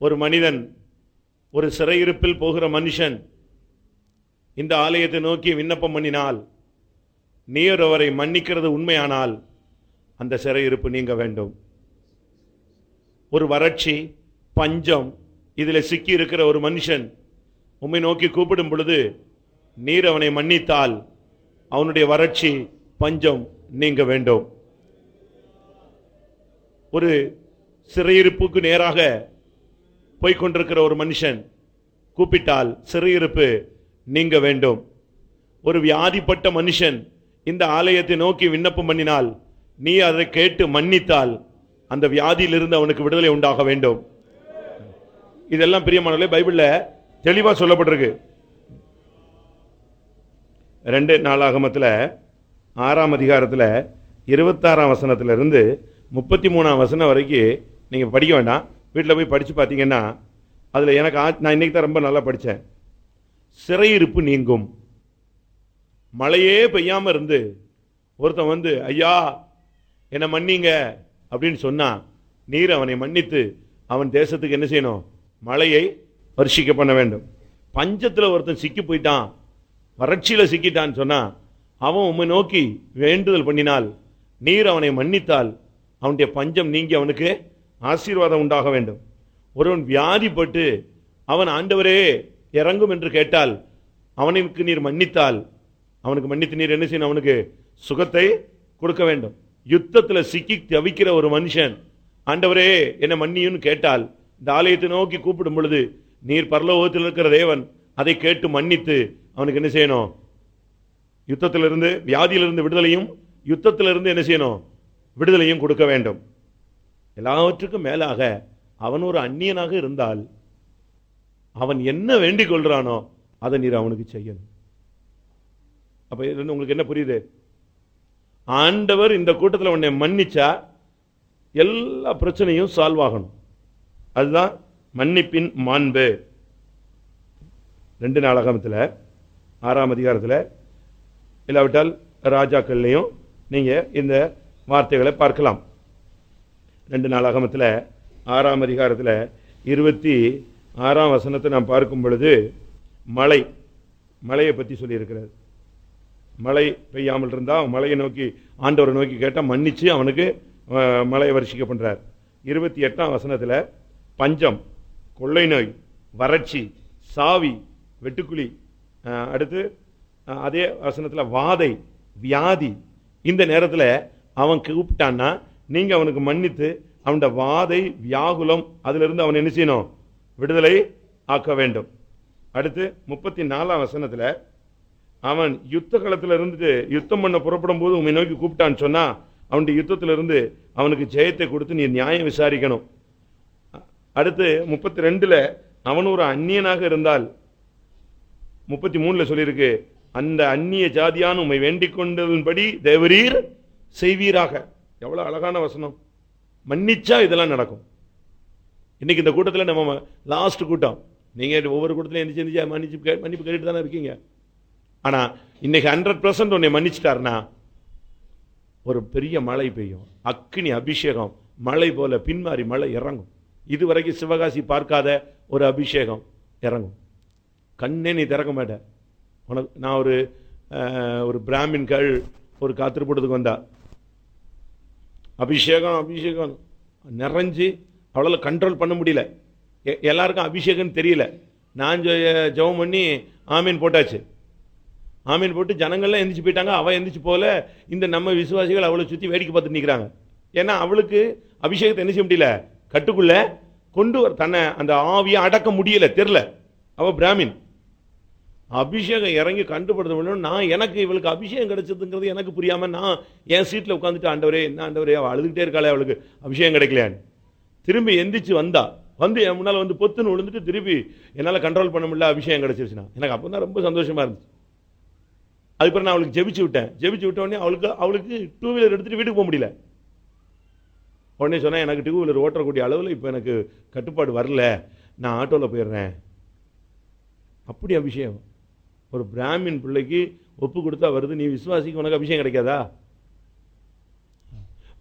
ஒரு மனிதன் ஒரு சிறையிருப்பில் போகிற மனுஷன் இந்த ஆலயத்தை நோக்கி விண்ணப்பம் பண்ணினால் நீர் அவரை மன்னிக்கிறது உண்மையானால் அந்த சிறையிருப்பு நீங்க வேண்டும். ஒரு வறட்சி பஞ்சம் இதில் சிக்கி இருக்கிற ஒரு மனுஷன் உண்மை நோக்கி கூப்பிடும் பொழுது நீர் அவனை மன்னித்தால் அவனுடைய வறட்சி பஞ்சம் நீங்க வேண்டும். ஒரு சிறையிருப்புக்கு நேராக போய்கொண்டிருக்கிற ஒரு மனுஷன் கூப்பிட்டால் சிறையிருப்பு நீங்க வேண்டும். ஒரு வியாதிப்பட்ட மனுஷன் இந்த ஆலயத்தை நோக்கி விண்ணப்பம் பண்ணினால் நீ அதை கேட்டு மன்னித்தால் அந்த வியாதியிலிருந்து அவனுக்கு விடுதலை உண்டாக வேண்டும். இதெல்லாம் பிரியமானவர்களே பைபிளில் தெளிவாக சொல்லப்பட்டிருக்கு. ரெண்டு நாளாகமத்தில் ஆறாம் அதிகாரத்தில் இருபத்தாறாம் வசனத்துல இருந்து முப்பத்தி மூணாம் வசனம் வரைக்கும் நீங்கள் படிக்க வேண்டாம். வீட்டில் போய் படித்து பார்த்தீங்கன்னா அதில் எனக்கு ஆ- நான் இன்னைக்கு தான் ரொம்ப நல்லா படித்தேன் சிறையிருப்பு நீங்கும். மழையே பெய்யாமல் இருந்து ஒருத்தன் வந்து ஐயா என்னை மன்னிங்க. அப்படின்னு சொன்னா நீர் அவனை மன்னித்து அவன் தேசத்துக்கு என்ன செய்யணும்? மழையை வருஷிக்க பண்ண வேண்டும். பஞ்சத்தில் ஒருத்தன் சிக்கி போயிட்டான் வறட்சியில் சிக்கிட்டான்னு சொன்னா அவன் உம்மை நோக்கி வேண்டுதல் பண்ணினால் நீர் அவனை மன்னித்தால் அவனுடைய பஞ்சம் நீங்கி அவனுக்கு ஆசீர்வாதம் உண்டாக வேண்டும். ஒருவன் வியாதிப்பட்டு அவன் ஆண்டவரே இறங்கும் என்று கேட்டால் அவனுக்கு நீர் மன்னித்தால் அவனுக்கு மன்னித்து நீர் என்ன செய்யணும்? அவனுக்கு சுகத்தை கொடுக்க வேண்டும். யுத்தத்தில் சிக்கி தவிக்கிற ஒரு மனுஷன். ஆண்டவரே என்ன மன்னியுன்னு கேட்டால் இந்த ஆலயத்தை நோக்கி கூப்பிடும் பொழுது நீர் பரலோகத்தில் இருக்கிற தேவன் அதை கேட்டு மன்னித்து அவனுக்கு என்ன செய்யணும்? யுத்தத்திலிருந்து வியாதியிலிருந்து விடுதலையும் யுத்தத்திலிருந்து என்ன செய்யணும்? விடுதலையும் கொடுக்க வேண்டும். எல்லாவற்றுக்கும் மேலாக அவன் ஒரு அந்நியனாக இருந்தால் அவன் என்ன வேண்டிக் கொள்கிறானோ அதை நீர் அவனுக்கு செய்யணும். அப்போ உங்களுக்கு என்ன புரியுது? ஆண்டவர் இந்த கூட்டத்தில் உன்னை மன்னிச்சா எல்லா பிரச்சனையும் சால்வ் ஆகணும். அதுதான் மன்னிப்பின் மாண்பு. ரெண்டு நாளாகமத்தில் ஆறாம் அதிகாரத்தில் இல்லாவிட்டால் ராஜாக்கள்லையும் நீங்கள் இந்த வார்த்தைகளை பார்க்கலாம். ரெண்டு நாளாகமத்தில் ஆறாம் அதிகாரத்தில் இருபத்தி ஆறாம் வசனத்தை நாம் பார்க்கும் பொழுது மழை மழையை பற்றி சொல்லியிருக்கிறது மழை பெய்யாமல் இருந்தால் மழையை நோக்கி ஆண்டவரை நோக்கி கேட்டால் மன்னித்து அவனுக்கு மலையை மழையை வருஷிக்க இருபத்தி எட்டாம் வசனத்தில் பஞ்சம் கொள்ளை நோய் வறட்சி சாவி வெட்டுக்குழி அடுத்து அதே வசனத்தில் வாதை வியாதி. இந்த நேரத்தில் அவன் கூப்பிட்டான்னா நீங்கள் அவனுக்கு மன்னித்து அவனோட வாதை வியாகுலம் அதிலிருந்து அவன் என்ன செய்யணும்? விடுதலை ஆக்க வேண்டும். அடுத்து முப்பத்தி நாலாம் வசனத்தில் அவன் யுத்த களத்துல இருந்துட்டு யுத்தம் பண்ண புறப்படும் போது உண்மை நோக்கி கூப்பிட்டான்னு சொன்னால் அவனுடைய யுத்தத்திலிருந்து அவனுக்கு ஜெயத்தை கொடுத்து நீ நியாயம் விசாரிக்கணும். அடுத்து முப்பத்தி ரெண்டில் அவன் ஒரு அந்நியனாக இருந்தால் முப்பத்தி மூணில் சொல்லியிருக்கு அந்த அந்நிய ஜாதியான உம்மை வேண்டிக் கொண்டதன்படி தேவரீர் செய்வீராக. எவ்வளோ அழகான வசனம். மன்னிச்சா இதெல்லாம் நடக்கும். இன்னைக்கு இந்த கூட்டத்தில் நம்ம லாஸ்ட் கூட்டம். நீங்கள் ஒவ்வொரு கூட்டத்திலையும் எந்திரிச்சு எந்திரிச்சு மன்னிச்சு கே- மன்னிப்பு கேட்டுட்டு தானே இருக்கீங்க. ஆனால் இன்னைக்கு ஹண்ட்ரட் பர்சன்ட் உன்னை மன்னிச்சிட்டாருன்னா ஒரு பெரிய மழை பெய்யும். அக்னி அபிஷேகம் மழை போல பின்மாறி மழை இறங்கும். இதுவரைக்கும் சிவகாசி பார்க்காத ஒரு அபிஷேகம் இறங்கும். கண்ணே நீ திறக்க மாட்ட. உனக்கு நான் ஒரு ஒரு ஒரு பிராமின்கள் ஒரு காத்திருப்படத்துக்கு வந்தா. அபிஷேகம் அபிஷேகம். நிறைஞ்சு அவ்வளோ கண்ட்ரோல் பண்ண முடியல. எ- எல்லாருக்கும் அபிஷேகம்னு தெரியல. நான் ஜெ- ஜெபம் பண்ணி ஆமீன் போட்டாச்சு. ஆமீன் போட்டு ஜனங்கள்லாம் எந்திரிச்சு போயிட்டாங்க. அவள் எந்திரிச்சு போல இந்த நம்ம விசுவாசிகள் அவளை சுற்றி வேடிக்கை பார்த்துட்டு நிற்கிறாங்க ஏன்னா அவளுக்கு அபிஷேகத்தை என்ன செய்ய முடியல? கட்டுக்குள்ள கொண்டு வர தன்னை அந்த ஆவியை அடக்க முடியல தெரில. அவள் பிராமின். அபிஷேகம் இறங்கி கண்டுபடுத்த நான் எனக்கு இவளுக்கு அபிஷேகம் கிடைச்சதுங்கிறது எனக்கு புரியாமல் நான் என் சீட்டில் உட்காந்துட்டு ஆண்டவரே என்ன ஆண்டவரே அவள் அழுதுகிட்டே இருக்காளே அவளுக்கு அபிஷேகம் கிடைக்கலையான்னு. திரும்பி எந்திரிச்சு வந்தா. வந்து என் முன்னால் வந்து பொத்துன்னு விழுந்துட்டு திருப்பி என்னால் கண்ட்ரோல் பண்ண முடியல அபிஷேகம் கிடைச்சிருச்சுனா எனக்கு அப்போ தான் ரொம்ப சந்தோஷமாக இருந்துச்சு. அதுக்கப்புறம் நான் அவளுக்கு ஜெபிச்சு விட்டேன். ஜெபிச்சு விட்ட உடனே அவளுக்கு அவளுக்கு டூ வீலர் எடுத்துகிட்டு வீட்டுக்கு போக முடியல. உடனே சொன்னேன் எனக்கு டூ வீலர் ஓட்டக்கூடிய அளவில் இப்போ எனக்கு கட்டுப்பாடு வரல. நான் ஆட்டோவில் போயிடுறேன். அப்படி அபிஷேகம். ஒரு பிராமின் பிள்ளைக்கு ஒப்பு கொடுத்தா வருது. நீ விசுவாசிக்கு உனக்கு அபிஷேகம் கிடைக்காதா?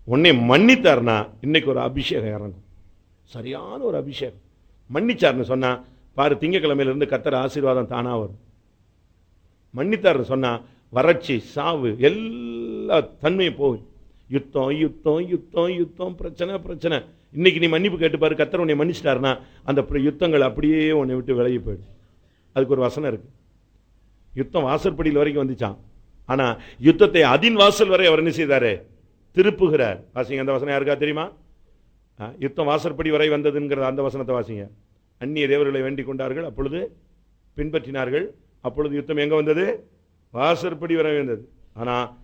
உன்னை மன்னித்தார்னா இன்னைக்கு ஒரு அபிஷேகம் இறங்கும். சரியான ஒரு அபிஷேகம். மன்னிச்சார்னு சொன்னால் பாரு திங்கக்கிழமையிலேருந்து கத்தர் ஆசீர்வாதம் தானாக வரும். மன்னித்தார் சொன்னால் வறட்சி சாவு எல்லா தன்மையும் போகும். யுத்தம் யுத்தம் யுத்தம் யுத்தம் பிரச்சனை பிரச்சனை. இன்னைக்கு நீ மன்னிப்பு கேட்டு பாரு கத்தர் உன்னை மன்னிச்சிட்டாருன்னா அந்த யுத்தங்கள் அப்படியே உன்னை விட்டு விலகி போயிடும் அதுக்கு ஒரு வசனம் இருக்கு. யுத்தம் வாசற்படியில் வரைக்கும் வந்துச்சான் ஆனால் யுத்தத்தை அதின் வாசல் வரை அவர் என்ன செய்தாரு? திருப்புகிறார். வாசிங்க அந்த வசனம் யாருக்கா தெரியுமா? ஆ, யுத்தம் வாசற்படி வரை வந்ததுங்கிற அந்த வசனத்தை வாசிங்க. அந்நிய தேவர்களை வேண்டிக் கொண்டார்கள் அப்பொழுது பின்பற்றினார்கள். அப்பொழுது யுத்தம் எங்கே வந்தது? வாசற்படி வரை வந்தது. ஆனால்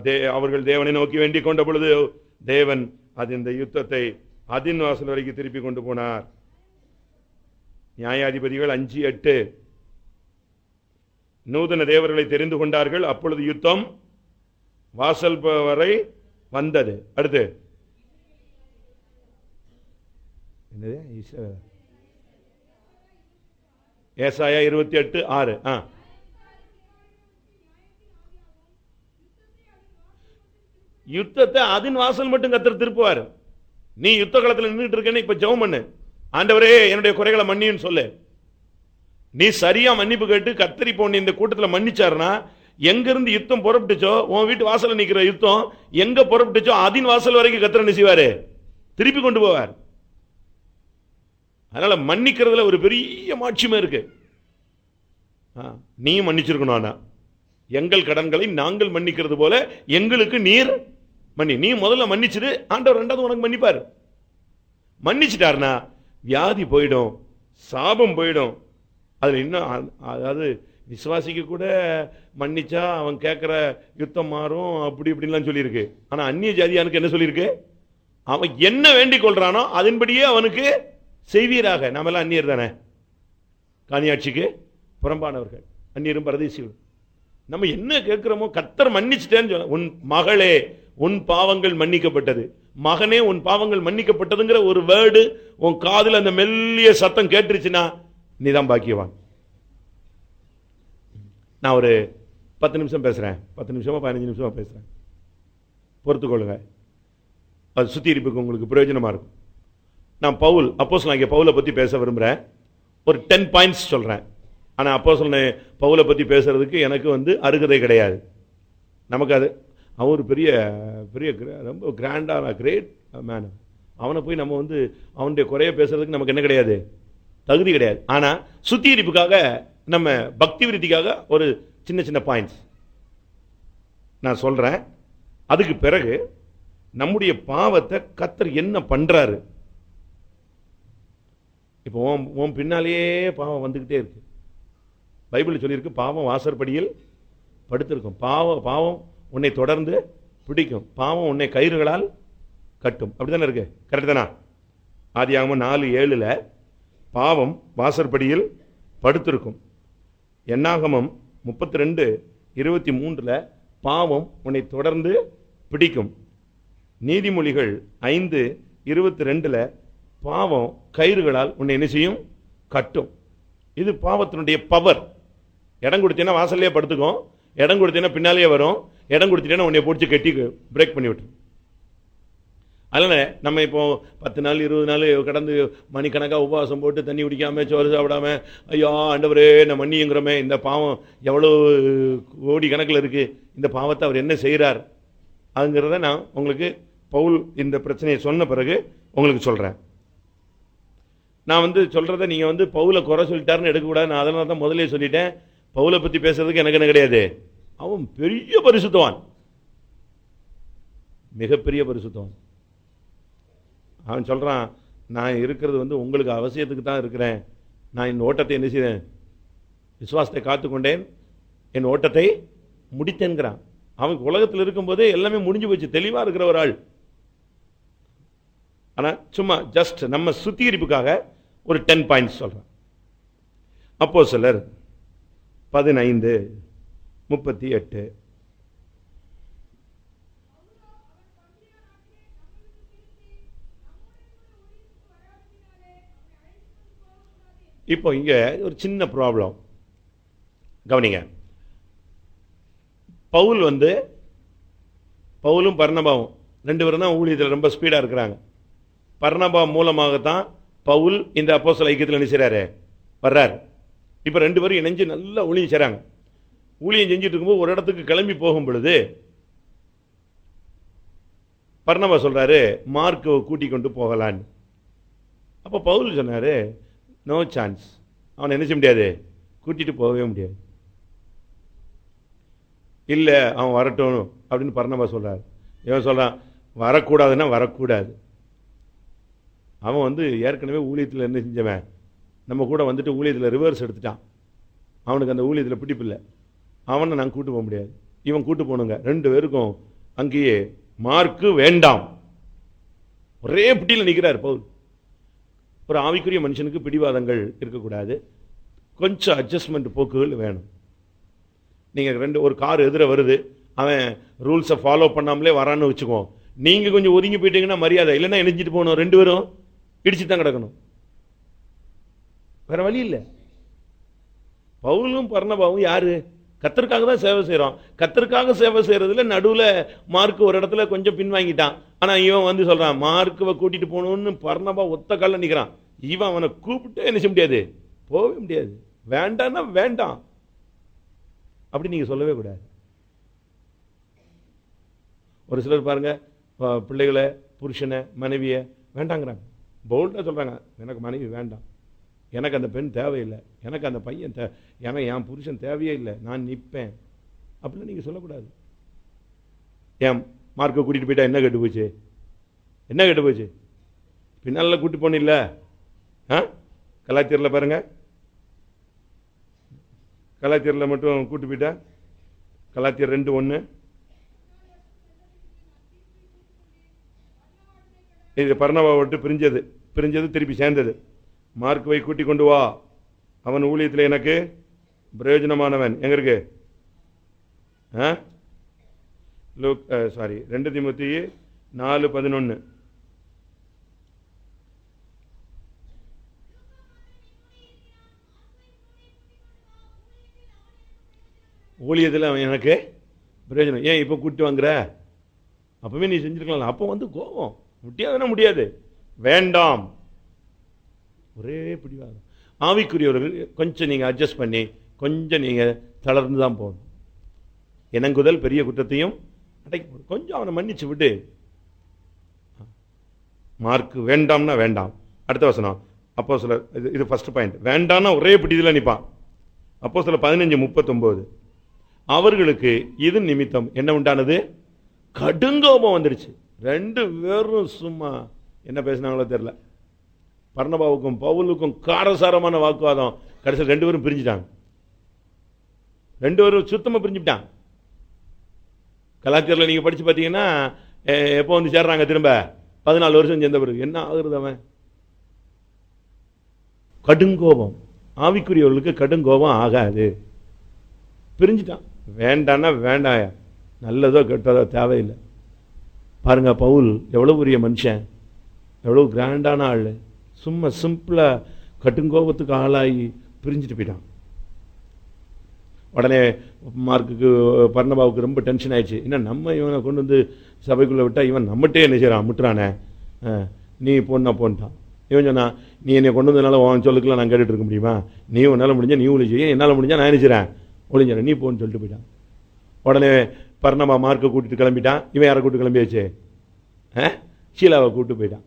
தே- அவர்கள் தேவனை நோக்கி வேண்டிக் கொண்ட பொழுது தேவன் அது இந்த யுத்தத்தை அதின் வாசல் வரைக்கும் திருப்பி கொண்டு போனார். நியாயாதிபதிகள் அஞ்சு எட்டு. நூதன தேவர்களை தெரிந்து கொண்டார்கள். அப்பொழுது யுத்தம் வாசல் வரை வந்தது. அடுத்து. என்னது? ஏசாயா இருபத்தி எட்டு ஆறு. ஆ. யுத்தத்தை அதன் வாசல் மட்டும் கத்தர் திருப்புவார். நீ யுத்த காலத்தில் நின்றுட்டு இருக்கேன்னு இப்ப ஜெபம் பண்ணு. ஆண்டவரே என்னுடைய குறைகளை மன்னின்னு சொல்லு. நீ சரியா மன்னிப்பு கேட்டு கத்தரி போன இந்த கூட்டத்தில் மன்னிச்சாருன்னா எங்கிருந்து யுத்தம் புறப்பட்டுச்சோ உன் வீட்டு வாசலில் நிற்கிற யுத்தம் எங்க புறப்பட்டுச்சோ அதின் வாசல் வரைக்கும் கத்தர் என்ன செய்வாரு? திருப்பி கொண்டு போவார். அதனால மன்னிக்கிறதுல ஒரு பெரிய மாட்சியமே இருக்கு. ஆ, நீயும் மன்னிச்சிருக்கணும் ஆனா. எங்கள் கடன்களை நாங்கள் மன்னிக்கிறது போல எங்களுக்கு நீர் மன்னி நீ முதல்ல மன்னிச்சிரு ஆண்டவர் ரெண்டாவது உனக்கு மன்னிப்பார். மன்னிச்சிட்டார்னா வியாதி போயிடும் சாபம் போயிடும். அதில் இன்னும் அதாவது விசுவாசிக்கு கூட மன்னிச்சா அவன் கேட்குற யுத்தம் மாறும் அப்படி இப்படிலாம் சொல்லியிருக்கு. ஆனால் அந்நிய ஜாதியானுக்கு என்ன சொல்லியிருக்கு? அவன் என்ன வேண்டிக் கொள்றானோ அதன்படியே அவனுக்கு செய்வீராக. நாமெல்லாம் அந்நியர் தானே? காணியாட்சிக்கு புறம்பானவர்கள். அந்நியரும் பரதேசிகளும் நம்ம என்ன கேட்கிறோமோ கத்தர் மன்னிச்சிட்டேன்னு சொல்ல உன் மகளே உன் பாவங்கள் மன்னிக்கப்பட்டது. மகனே உன் பாவங்கள் மன்னிக்கப்பட்டதுங்கிற ஒரு வேர்டு உன் காதில் அந்த மெல்லிய சத்தம் கேட்டுருச்சுன்னா நீதான் பாக்கியவான். நான் ஒரு பத்து நிமிஷம் பேசுகிறேன் பத்து நிமிஷமாக பதினஞ்சு நிமிஷமாக பேசுகிறேன் பொறுத்துக்கொள்ளுங்க. அது இருப்புக்கு உங்களுக்கு பிரயோஜனமாக இருக்கும். நான் பவுல் அப்போஸ் நான் பவுலை பற்றி பேச விரும்புகிறேன் ஒரு டென் பாயிண்ட்ஸ் சொல்கிறேன் ஆனால் அப்போ பவுலை பற்றி பேசுறதுக்கு எனக்கு வந்து அருகதை கிடையாது. நமக்கு அது அவர் பெரிய பெரிய ரொம்ப கிராண்டான கிரேட் மேன் அவனை போய் நம்ம வந்து அவனுடைய குறைய பேசுறதுக்கு நமக்கு என்ன கிடையாது? தகுதி கிடையாது. ஆனால் சுத்திகரிப்புக்காக நம்ம பக்தி விருத்திக்காக ஒரு சின்ன சின்ன பாயிண்ட்ஸ் நான் சொல்கிறேன் அதுக்கு பிறகு நம்முடைய பாவத்தை கத்தர் என்ன பண்ணுறாரு இப்போ ஓம் ஓம் பின்னாலேயே பாவம் வந்துக்கிட்டே இருக்கு. பைபிள் சொல்லியிருக்கு பாவம் வாசற்படியில் படுத்திருக்கும். பாவ பாவம் உன்னை தொடர்ந்து பிடிக்கும். பாவம் உன்னை கயிறுகளால் கட்டும். அப்படிதானே இருக்கு? கரெக்ட் தானா? ஆதியாகமம் நாலு ஏழில் பாவம் வாசற்படியில் படுத்திருக்கும். எண்ணாகமம் முப்பத்தி ரெண்டு இருபத்தி மூன்றில் பாவம் உன்னை தொடர்ந்து பிடிக்கும். நீதிமொழிகள் ஐந்து இருபத்தி ரெண்டில் பாவம் கயிறுகளால் உன்னை என்ன செய்யும்? கட்டும். இது பாவத்தினுடைய பவர் இடம் கொடுத்தீங்கன்னா வாசல்லையே படுத்துக்கும். இடம் கொடுத்தீங்கன்னா பின்னாலேயே வரும். இடம் கொடுத்துட்டேன்னா உன்னை பிடிச்சி கட்டி பிரேக் பண்ணி விட்டு அதனால் நம்ம இப்போ பத்து நாள் இருபது நாள் கடந்து மணிக்கணக்காக உபவாசம் போட்டு தண்ணி குடிக்காம சோறு சாப்பிடாமல் ஐயோ ஆண்டவரே நான் மன்னியுங்கிறோமே இந்த பாவம் எவ்வளோ கோடி கணக்கில் இருக்குது இந்த பாவத்தை அவர் என்ன செய்கிறார் அதுங்கிறத நான் உங்களுக்கு பவுல் இந்த பிரச்சனையை சொன்ன பிறகு உங்களுக்கு சொல்கிறேன் நான் வந்து சொல்கிறத நீங்கள் வந்து பவுலை குறை சொல்லிட்டாருன்னு எடுக்கக்கூடாது நான் அதனால தான் முதல்ல சொல்லிட்டேன். பவுலை பற்றி பேசுறதுக்கு எனக்கு என்ன கிடையாது? அவன் பெரிய பரிசுத்தவான். மிகப்பெரிய பரிசுத்தவான். அவன் சொல்கிறான் நான் இருக்கிறது வந்து உங்களுக்கு அவசியத்துக்கு தான் இருக்கிறேன். நான் என் ஓட்டத்தை என்ன செய்தேன்? விசுவாசத்தை காத்துக்கொண்டேன் என் ஓட்டத்தை முடித்தேன்கிறான். அவன் உலகத்தில் இருக்கும்போதே எல்லாமே முடிஞ்சு போச்சு. தெளிவாக இருக்கிற ஒரு ஆள். ஆனால் சும்மா ஜஸ்ட் நம்ம சுத்திகரிப்புக்காக ஒரு டென் பாயிண்ட்ஸ் சொல்கிறேன் அப்போ சிலர் பதினைந்து முப்பத்தி எட்டு. இப்போ இங்கே ஒரு சின்ன ப்ராப்ளம் கவனிங்க. பவுல் வந்து பவுலும் பர்ணபாவும் ரெண்டு பேரும் தான் ஊழியத்தில் ரொம்ப ஸ்பீடாக இருக்கிறாங்க. பர்ணபா மூலமாகத்தான் பவுல் இந்த அப்போசல் ஐக்கியத்தில் நினைச்சாரு வர்றாரு. இப்போ ரெண்டு பேரும் இணைஞ்சு நல்லா ஊழியம் செய்கிறாங்க ஊழியம் செஞ்சுட்டு இருக்கும்போது ஒரு இடத்துக்கு கிளம்பி போகும் பொழுது பர்ணபா சொல்கிறாரு மார்க்கை கூட்டி கொண்டு போகலான்னு. அப்போ பவுல் சொன்னார் நோ சான்ஸ் அவனை என்ன செய்ய முடியாது? கூட்டிட்டு போகவே முடியாது. இல்லை அவன் வரட்டும் அப்படின்னு பர்ணபா சொல்கிறார் இவன் சொல்கிறான் வரக்கூடாதுன்னா வரக்கூடாது. அவன் வந்து ஏற்கனவே ஊழியத்தில் என்ன செஞ்சவன்? நம்ம கூட வந்துட்டு ஊழியத்தில் ரிவர்ஸ் எடுத்துட்டான். அவனுக்கு அந்த ஊழியத்தில் பிடிப்பில்லை அவனை நாங்கள் கூட்டு போக முடியாது. இவன் கூட்டு போகணுங்க. ரெண்டு பேருக்கும் அங்கேயே மார்க்கு வேண்டாம். ஒரே பிடியில் நிற்கிறார் பவுல். ஒரு ஆவிக்குரிய மனுஷனுக்கு பிடிவாதங்கள் இருக்கக்கூடாது. கொஞ்சம் அட்ஜஸ்ட்மெண்ட் போக்குகள் வேணும். நீங்கள் ரெண்டு ஒரு கார் எதிர வருது. அவன் ரூல்ஸை ஃபாலோ பண்ணாமலே வரான்னு வச்சுக்குவோம் நீங்கள் கொஞ்சம் ஒதுங்கி போயிட்டீங்கன்னா மரியாதை. இல்லைன்னா இணைஞ்சிட்டு போகணும். ரெண்டு பேரும். இடிச்சு தான் கிடக்கணும். வேற வழி இல்லை. பவுலும் பர்ணபாவும் யாரு? கத்தருக்காக தான் சேவை செய்கிறோம் கத்தருக்காக சேவை செய்கிறதுல நடுவில் மார்க் ஒரு இடத்துல கொஞ்சம் பின்வாங்கிட்டான். ஆனால் இவன் வந்து சொல்கிறான் மார்க்குவை கூட்டிட்டு போகணும்னு பர்ணபா ஒத்த காலில் நிற்கிறான் இவன் அவனை கூப்பிட்டு என்ன செய்ய முடியாது? போகவே முடியாது. வேண்டாம்னா வேண்டாம். அப்படி நீங்கள் சொல்லவே கூடாது. ஒரு சிலர் பாருங்க பிள்ளைகளை புருஷனை மனைவியை வேண்டாங்கிறாங்க. போல்டாக சொல்கிறாங்க எனக்கு மனைவி வேண்டாம். எனக்கு அந்த பெண் தேவையில்லை. எனக்கு அந்த பையன் தே எனக்கு என் புருஷன் தேவையே இல்லை. நான் நிற்பேன் அப்படின்னு நீங்கள் சொல்லக்கூடாது. ஏன் மார்க்கை கூட்டிகிட்டு போயிட்டா என்ன கெட்டு போச்சு? என்ன கெட்டு போச்சு? பின்னால் கூட்டி போனில்ல? ஆ? கலாச்சேரியில் பாருங்கள் கலாச்சேரியில் மட்டும் கூட்டி போயிட்டா? கலாச்சேரி ரெண்டு ஒன்று இது பர்ணவா விட்டு பிரிஞ்சது. பிரிஞ்சது திருப்பி சேர்ந்தது. மார்க்குவை கூட்டி கொண்டு வா. அவன் ஊழியத்தில் எனக்கு பிரயோஜனமானவன். எங்க இருக்கு? லூக் சாரி ரெண்டு திமுத்தி நாலு பதினொன்று ஊழியத்தில் அவன் எனக்கு பிரயோஜனம். ஏன் இப்போ கூட்டி வாங்குற? அப்பவே நீ செஞ்சிருக்கலாம். அப்போ வந்து கோபம். முடியாதுன்னா முடியாது. வேண்டாம். ஒரே பிடிவாதம். ஆவிக்குரியவர்கள் கொஞ்சம் நீங்கள் அட்ஜஸ்ட் பண்ணி கொஞ்சம் நீங்கள் தளர்ந்து தான் போகணும். இனங்குதல் பெரிய குற்றத்தையும் அடைக்க கொஞ்சம் அவனை மன்னிச்சு விட்டு மார்க் வேண்டாம்னா வேண்டாம். அடுத்த வசனம். அப்போ சில இது இது ஃபர்ஸ்ட் பாயிண்ட் வேண்டாம்னா ஒரே பிடிதில் நிற்பான் அப்போ சில பதினஞ்சு முப்பத்தொம்போது. அவர்களுக்கு இது நிமித்தம் என்ன உண்டானது? கடுங்கோபம் வந்துடுச்சு ரெண்டு பேரும் சும்மா என்ன பேசினாங்களோ தெரியல. பர்ணபாவுக்கும் பவுலுக்கும் காரசாரமான வாக்குவாதம். கடைசியில் ரெண்டு பேரும் பிரிஞ்சுட்டாங்க. ரெண்டு பேரும் சுத்தமா பிரிஞ்சுட்டான் கலாச்சாரத்தில் நீங்க படிச்சு பார்த்தீங்கன்னா எப்போ வந்து சேர்றாங்க திரும்ப? பதினாலு வருஷம் சேர்ந்த பிறகு. என்ன ஆகுறது அவன்? கடுங்கோபம். ஆவிக்குரியவர்களுக்கு கடுங்கோபம் ஆகாது. பிரிஞ்சுட்டான். வேண்டான்னா வேண்டாயா? நல்லதோ கெட்டதோ தேவையில்லை. பாருங்க பவுல் எவ்வளவு பெரிய மனுஷன். எவ்வளோ கிராண்டான ஆள். சும்மா சிம்பிளாக கட்டுங்கோபத்துக்கு ஆளாகி பிரிஞ்சுட்டு போயிட்டான். உடனே மார்க்குக்கு பர்ணபாவுக்கு ரொம்ப டென்ஷன் ஆயிடுச்சு. என்ன நம்ம இவனை கொண்டு வந்து சபைக்குள்ளே விட்டால் இவன் நம்மகிட்டே என்ன செய்கிறான் முட்டுறானே? ஆ, நீ போனா போன்ட்டான் இவன் சொன்னா நீ என்னை கொண்டு வந்ததுனால உன் சொல்லுக்கெல்லாம் நான் கேட்டுட்டு இருக்க முடியுமா? நீ உன்னால் முடிஞ்சா நீ ஒளி என்னால் முடிஞ்சால் முடிஞ்சா நான் என்ன செய்றேன்? நீ போன்னு சொல்லிட்டு போயிட்டான். உடனே பர்ணபா மார்க்கை கூட்டிகிட்டு கிளம்பிட்டான். இவன் யாரை கூட்டு கிளம்பியாச்சு? ஆ? ஷீலாவை கூட்டு போயிட்டான்.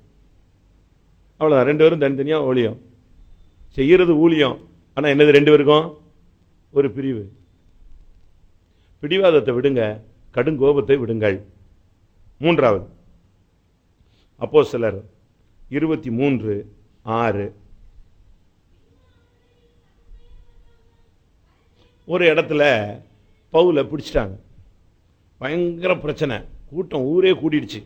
அவ்வளோதான் ரெண்டு பேரும் தனித்தனியாக ஊழியம் செய்கிறது ஊழியம். ஆனால் என்னது ரெண்டு பேருக்கும்? ஒரு பிரிவு. பிடிவாதத்தை விடுங்க கடுங்கோபத்தை விடுங்கள். மூன்றாவது. அப்போ சிலர் இருபத்தி மூன்று ஆறு. ஒரு இடத்துல பவுலை பிடிச்சிட்டாங்க. பயங்கர பிரச்சனை. கூட்டம் ஊரே கூட்டிடுச்சு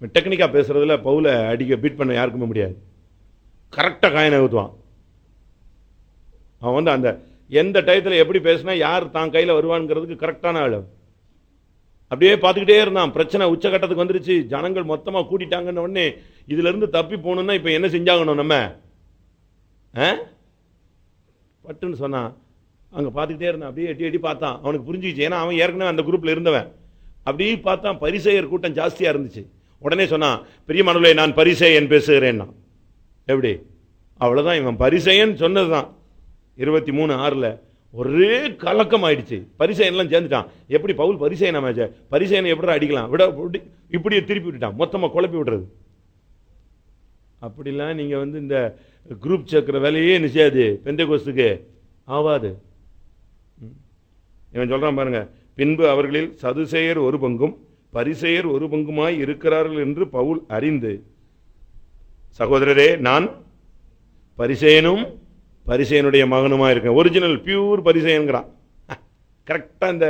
டெக்னிக்காக பேசுகிறதுல பவுலை அடிக்க பீட் பண்ண யாருக்குமே முடியாது. கரெக்டாக காயினை ஊற்றுவான் அவன் வந்து அந்த எந்த டயத்தில் எப்படி பேசினா யார் தான் கையில் வருவான்ங்கிறதுக்கு கரெக்டான ஆள் அப்படியே பார்த்துக்கிட்டே இருந்தான். பிரச்சனை உச்சகட்டத்துக்கு வந்துருச்சு. ஜனங்கள் மொத்தமாக கூட்டிட்டாங்கன்னு உடனே இதுலருந்து தப்பி போகணுன்னா இப்போ என்ன செஞ்சாகணும் நம்ம? ஆ? பட்டுன்னு சொன்னான். அங்கே பார்த்துக்கிட்டே இருந்தான். அப்படியே எட்டி எட்டி பார்த்தான். அவனுக்கு புரிஞ்சிச்சு ஏன்னா அவன் ஏற்கனவே அந்த குரூப்பில் இருந்தவன். அப்படியே பார்த்தான். பரிசெயர் கூட்டம் ஜாஸ்தியாக இருந்துச்சு. உடனே சொன்னான் பெரிய மனுளை நான் பரிசேயன் பேசுகிறேன்னா. எப்படி? அவ்வளோதான் இவன் பரிசேயன் சொன்னது தான் இருபத்தி மூணு ஆறில் ஒரே கலக்கம் ஆயிடுச்சு. பரிசெயன்லாம் சேர்ந்துட்டான். எப்படி பவுல் பரிசெயன் அமைச்ச பரிசெயனை எப்படி அடிக்கலாம்? விட இப்படி- இப்படியே திருப்பி விட்டுட்டான். மொத்தமாக குழப்பி விடுறது அப்படிலாம் நீங்கள் வந்து இந்த குரூப் சேர்க்குற வேலையே நிச்சயாது செய்யாது பெந்தை கோஸ்துக்கு ஆவாது. ம். இவன் சொல்கிறான் பாருங்க பின்பு அவர்களில் சதுசேயர் ஒரு பங்கும் பரிசெயர் ஒரு பங்குமாய் இருக்கிறார்கள் என்று பவுல் அறிந்து சகோதரரே நான் பரிசேனும் பரிசேனுடைய மகனுமா இருக்கேன். ஒரிஜினல் பியூர் பரிசேனுங்கிறான் கரெக்டாக இந்த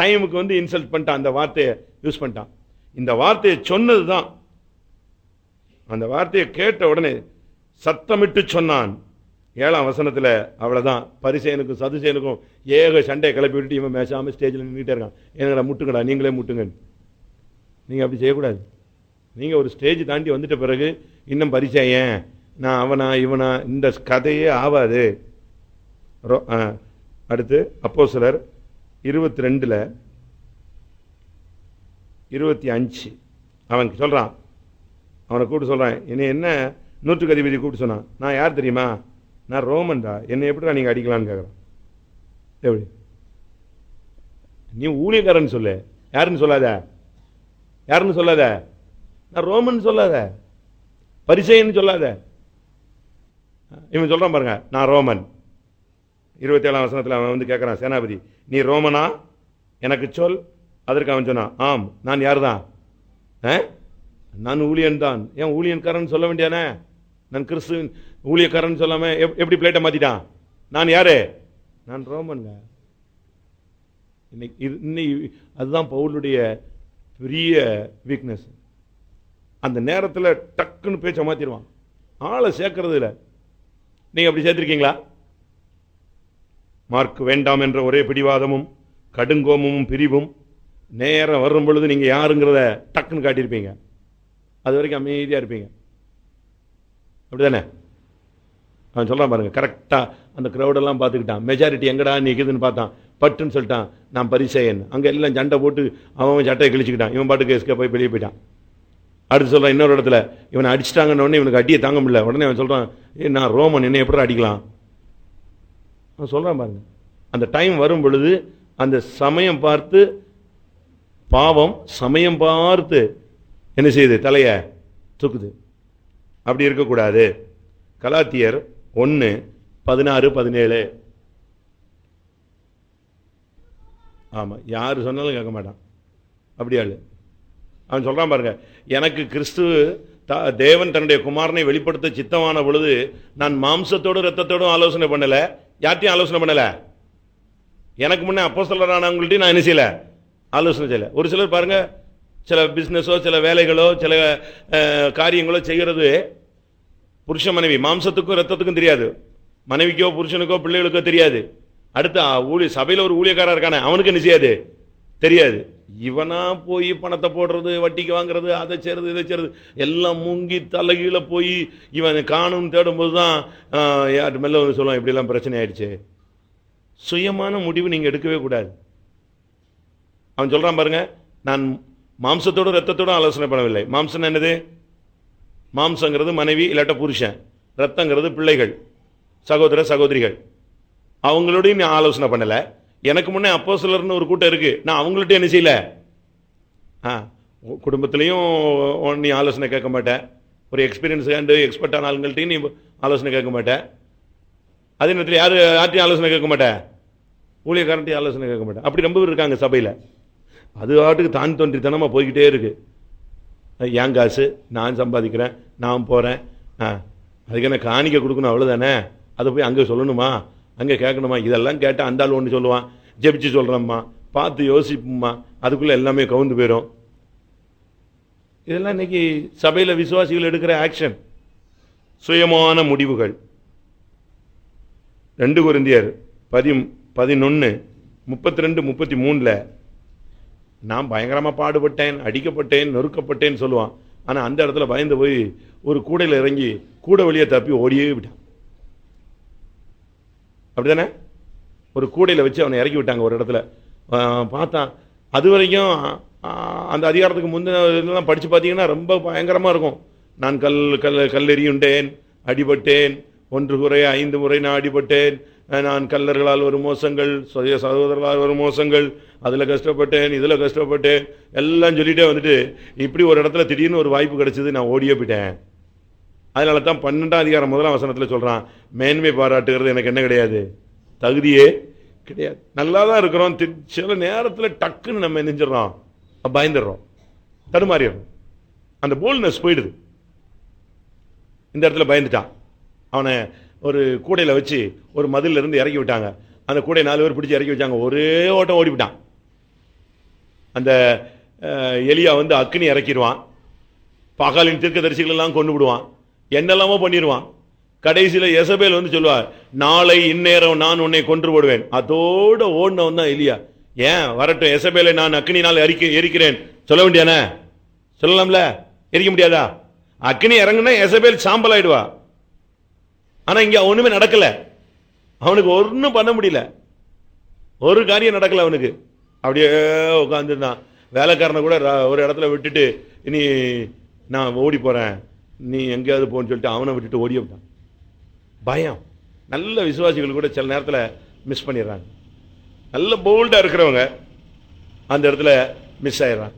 டைமுக்கு வந்து இன்சல்ட் பண்ணிட்டான் அந்த வார்த்தையை யூஸ் பண்ணிட்டான். இந்த வார்த்தையை சொன்னது தான் அந்த வார்த்தையை கேட்ட உடனே சத்தமிட்டு சொன்னான். ஏழாம் வசனத்தில் அவ்வளோதான் பரிசேனுக்கும் சதுசேனுக்கும் ஏக சண்டையை கிளப்பி விட்டுட்டு இவன் மேசாமல் ஸ்டேஜில் நின்றுட்டே இருக்கான். எனக்கடா முட்டுங்கடா? நீங்களே முட்டுங்க நீங்கள் அப்படி செய்யக்கூடாது. நீங்கள் ஒரு ஸ்டேஜ் தாண்டி வந்துட்ட பிறகு இன்னும் பரிச்சயம் நான் அவனா இவனா இந்த கதையே ஆகாது ரொ- ஆ, அடுத்து அப்போ சிலர் இருபத்தி ரெண்டில் இருபத்தி அஞ்சு. அவன் சொல்கிறான் அவனை கூப்பிட்டு சொல்கிறான் என்னை என்ன நூற்றுக்கு அதிபதி கூப்பிட்டு சொன்னான்? நான் யார் தெரியுமா? நான் ரோமன்டா. என்னை எப்படிடா நீங்கள் அடிக்கலான்னு கேட்குறான் எப்படி? நீ ஊழியக்காரன் சொல்லு. யாருன்னு சொல்லாத? யாருன்னு சொல்லாத. நான் ரோமன் சொல்லாத. பரிசைன்னு சொல்லாத. இவன் சொல்கிறான் பாருங்க நான் ரோமன். இருபத்தி ஏழாம் வசனத்தில் அவன் வந்து கேட்குறான் சேனாபதி நீ ரோமனா? எனக்கு சொல். அதற்கு அவன் சொன்னான் ஆம் நான் யார் தான் நான் ஊழியன் தான். ஏன் ஊழியன்காரன் சொல்ல வேண்டியானே நான் கிறிஸ்துவின் ஊழியக்காரன் சொல்லாமல் எப்- எப்படி பிளேட்டை மாற்றிட்டான் நான் யாரு? நான் ரோமன்ங்க. இன்னைக்கு இது இன்னைக்கு அதுதான் பவுலுடைய பெரிய வீக்னஸ் அந்த நேரத்தில் டக்குன்னு பேச்சை மாத்திடுவான். ஆளை சேர்க்கறது இல்லை நீங்கள் அப்படி சேர்த்துருக்கீங்களா? மார்க் வேண்டாம் என்ற ஒரே பிடிவாதமும் கடுங்கோமும் பிரிவும் நேரம் வரும் பொழுது நீங்கள் யாருங்கிறத டக்குன்னு காட்டியிருப்பீங்க. அது வரைக்கும் அமைதியாக இருப்பீங்க. அப்படிதானே? அவன் சொல்கிறான் பாருங்க கரெக்டாக அந்த க்ரௌடெல்லாம் பார்த்துக்கிட்டான். மெஜாரிட்டி எங்கடா நிற்குதுன்னு பார்த்தான். பட்டுன்னு சொல்லிட்டான். நான் பரிசேயன். அங்கே எல்லாம் சண்டை போட்டு அவன் சட்டையை கிழிச்சுக்கிட்டான். இவன் பாட்டுக்கு எஸ்கே போய் வெளியே போயிட்டான். அடுத்து சொல்கிறான் இன்னொரு இடத்துல இவனை அடிச்சிட்டாங்கன்னு உடனே இவனுக்கு அடியை தாங்க முடியல. உடனே அவன் சொல்கிறான் ஏ நான் ரோமன் என்ன எப்படி அடிக்கலாம்? அவன் சொல்கிறான் பாருங்க. அந்த டைம் வரும் பொழுது அந்த சமயம் பார்த்து பாவம் சமயம் பார்த்து என்ன செய்யுது? தலைய தூக்குது. அப்படி இருக்கக்கூடாது. கலாத்தியர் ஒன்று பதினாறு பதினேழு. ஆமாம் யார் சொன்னாலும் கேட்க மாட்டான். அப்படியாள் அவன் சொல்கிறான் பாருங்க எனக்கு கிறிஸ்து த- தேவன் தன்னுடைய குமாரனை வெளிப்படுத்த சித்தமான பொழுது நான் மாம்சத்தோடும் ரத்தத்தோடும் ஆலோசனை பண்ணலை. யார்ட்டையும் ஆலோசனை பண்ணலை? எனக்கு முன்னே அப்போ அப்போஸ்தலரானவங்கள்ட்டையும் நான் என்ன செய்யலை? ஆலோசனை செய்யலை. ஒரு சிலர் பாருங்க சில பிஸ்னஸோ சில வேலைகளோ சில காரியங்களோ செய்கிறது புருஷ மனைவி. மாம்சத்துக்கும் ரத்தத்துக்கும் தெரியாது. மனைவிக்கோ புருஷனுக்கோ பிள்ளைகளுக்கோ தெரியாது. அடுத்த ஊழிய சபையில் ஒரு ஊழியக்காரர் இருக்கானே அவனுக்கு என்ன செய்யாது? தெரியாது. இவனா போய் பணத்தை போடுறது வட்டிக்கு வாங்குறது அதை செய்கிறது இதை செய்கிறது எல்லாம் மூங்கி தலைகீழ போய் இவன் காணும் தேடும்போது தான் யார் மெல்ல வந்து சொல்லுவான் இப்படிலாம் பிரச்சனை ஆயிடுச்சு. சுயமான முடிவு நீங்கள் எடுக்கவே கூடாது. அவன் சொல்கிறான் பாருங்க நான் மாம்சத்தோட ரத்தத்தோட ஆலோசனை பண்ணவில்லை. மாம்சம் என்னது? மாம்சங்கிறது மனைவி இல்லாட்ட புருஷன். ரத்தங்கிறது பிள்ளைகள் சகோதர சகோதரிகள். அவங்களோடையும் நீ ஆலோசனை பண்ணல. எனக்கு முன்னே அப்போ சிலர்னு ஒரு கூட்டம் இருக்கு. நான் அவங்கள்ட்ட என்ன செய்யல? ஆ உ- குடும்பத்திலையும் நீ ஆலோசனை கேட்க மாட்டேன் ஒரு எக்ஸ்பீரியன்ஸ் அண்டு எக்ஸ்பர்ட்டான ஆளுங்கள்ட்டையும் நீ ஆலோசனை கேட்க மாட்டேன் அதே நேரத்தில் யார் யார்ட்டையும் ஆலோசனை கேட்க மாட்டேன் ஊழியக்காரன்ட்டையும் ஆலோசனை கேட்க மாட்டேன் அப்படி ரொம்ப பேர் இருக்காங்க சபையில். அது ஆட்டுக்கு தான் தோன்றித்தனமா போய்கிட்டே இருக்கு. ஏன் என் காசு? நான் சம்பாதிக்கிறேன் நான் போகிறேன் ஆ அதுக்கு என்ன காணிக்க கொடுக்கணும் அவ்வளோதானே அதை போய் அங்கே சொல்லணுமா? அங்கே கேட்கணுமா? இதெல்லாம் கேட்டால் அந்த ஒன்று சொல்லுவான். ஜெபிச்சு சொல்கிறேம்மா பார்த்து யோசிப்போம்மா. அதுக்குள்ளே எல்லாமே கவுந்து போயிடும் இதெல்லாம் இன்னைக்கு சபையில் விசுவாசிகள் எடுக்கிற ஆக்ஷன் சுயமான முடிவுகள். ரெண்டு குருந்தியர் பதி பதினொன்று முப்பத்தி ரெண்டு முப்பத்தி மூணில் நான் பயங்கரமாக பாடுபட்டேன் அடிக்கப்பட்டேன் நொறுக்கப்பட்டேன்னு சொல்லுவான். ஆனால் அந்த இடத்துல பயந்து போய் ஒரு கூடையில் இறங்கி கூடை வழியை தப்பி ஓடியே விட்டான். அப்படிதானே? ஒரு கூடையில் வச்சு அவனை இறக்கி விட்டாங்க ஒரு இடத்துல. பார்த்தான் அது வரைக்கும் அந்த அதிகாரத்துக்கு முந்தின இதெல்லாம் படித்து பார்த்தீங்கன்னா ரொம்ப பயங்கரமாக இருக்கும். நான் கல் கல் கல்லெறியுண்டேன் அடிபட்டேன். ஒன்று குறை ஐந்து முறை நான் அடிபட்டேன். நான் கல்லர்களால் ஒரு மோசங்கள் சுய சகோதரர்களால் ஒரு மோசங்கள் அதில் கஷ்டப்பட்டேன் இதில் கஷ்டப்பட்டேன். எல்லாம் சொல்லிகிட்டே வந்துட்டு இப்படி ஒரு இடத்துல திடீர்னு ஒரு வாய்ப்பு கிடச்சிது நான் ஓடியே போயிட்டேன். அதனால தான் பன்னெண்டாம் அதிகாரம் முதலாம் வசனத்தில் சொல்கிறான் மேன்மை பாராட்டுகிறது எனக்கு என்ன கிடையாது? தகுதியே கிடையாது. நல்லா தான் இருக்கிறோம் தி- சில நேரத்தில் டக்குன்னு நம்ம நெஞ்சிடறோம் பயந்துடுறோம். தடுமாறிடுறோம். அந்த போல்னஸ் போயிடுது. இந்த இடத்துல பயந்துட்டான். அவனை ஒரு கூடையில் வச்சு ஒரு மதில்ல இருந்து இறக்கி விட்டாங்க. அந்த கூடையை நாலு பேர் பிடிச்சி இறக்கி வச்சாங்க. ஒரே ஓட்டம் ஓடிவிட்டான் அந்த எலியா வந்து அக்னி இறக்கிடுவான். பகலின் தீர்க்கதரிசிகள் எல்லாம் கொண்டு விடுவான். என்னெல்லாமோ பண்ணிடுவான் கடைசியில் எசபேல் வந்து சொல்லுவார் நாளை இந்நேரம் நான் உன்னை கொன்று போடுவேன். அதோட ஓடினவன் தான் இல்லையா ஏன்? வரட்டும் எசபேலை நான் அக்னினால் எரிக்க எரிக்கிறேன். சொல்ல வேண்டியானே சொல்லலாம்ல? எரிக்க முடியாதா? அக்னி இறங்குனா எசபேல் சாம்பல் ஆயிடுவா ஆனால் இங்கே ஒன்றுமே நடக்கலை. அவனுக்கு ஒன்றும் பண்ண முடியல. ஒரு காரியம் நடக்கல அவனுக்கு. அப்படியே உட்காந்துருந்தான் வேலைக்காரனை கூட ஒரு இடத்துல விட்டுட்டு இனி நான் ஓடி போகிறேன் நீ எங்கேயாவது போன்னு சொல்லிட்டு அவனை விட்டுட்டு ஓடி விட்டான். பயம். நல்ல விசுவாசிகள் கூட சில நேரத்தில் மிஸ் பண்ணிடுறாங்க. நல்ல போல்டாக இருக்கிறவங்க அந்த இடத்துல மிஸ் ஆயிடுறாங்க.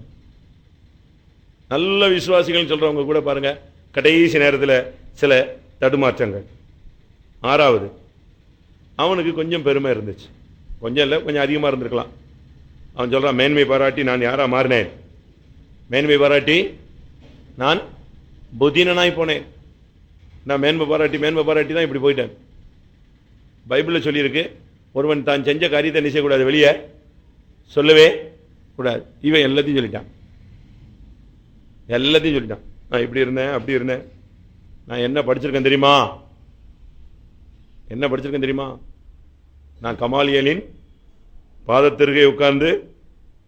நல்ல விசுவாசிகள் சொல்கிறவங்க கூட பாருங்கள் கடைசி நேரத்தில் சில தடுமாற்றங்கள். ஆறாவது அவனுக்கு கொஞ்சம் பெருமை இருந்துச்சு. கொஞ்சம் இல்லை கொஞ்சம் அதிகமாக இருந்திருக்கலாம். அவன் சொல்கிறான் மேன்மை பாராட்டி நான் யாராக மாறினேன்? மேன்மை பாராட்டி நான் புதினனாய் போனேன். நான் மேன்மை பாராட்டி மேன்மை பாராட்டி தான் இப்படி போயிட்டேன். பைபிளில் சொல்லியிருக்கு ஒருவன் தான் செஞ்ச காரியத்தை என்ன செய்யக்கூடாது வெளியே சொல்லவே கூடாது. இவன் எல்லாத்தையும் சொல்லிட்டான். எல்லாத்தையும் சொல்லிட்டான். நான் இப்படி இருந்தேன் அப்படி இருந்தேன். நான் என்ன படிச்சிருக்கேன் தெரியுமா? என்ன படிச்சிருக்கேன் தெரியுமா? நான் கமாலியலின் பாதத்திற்கே உட்கார்ந்து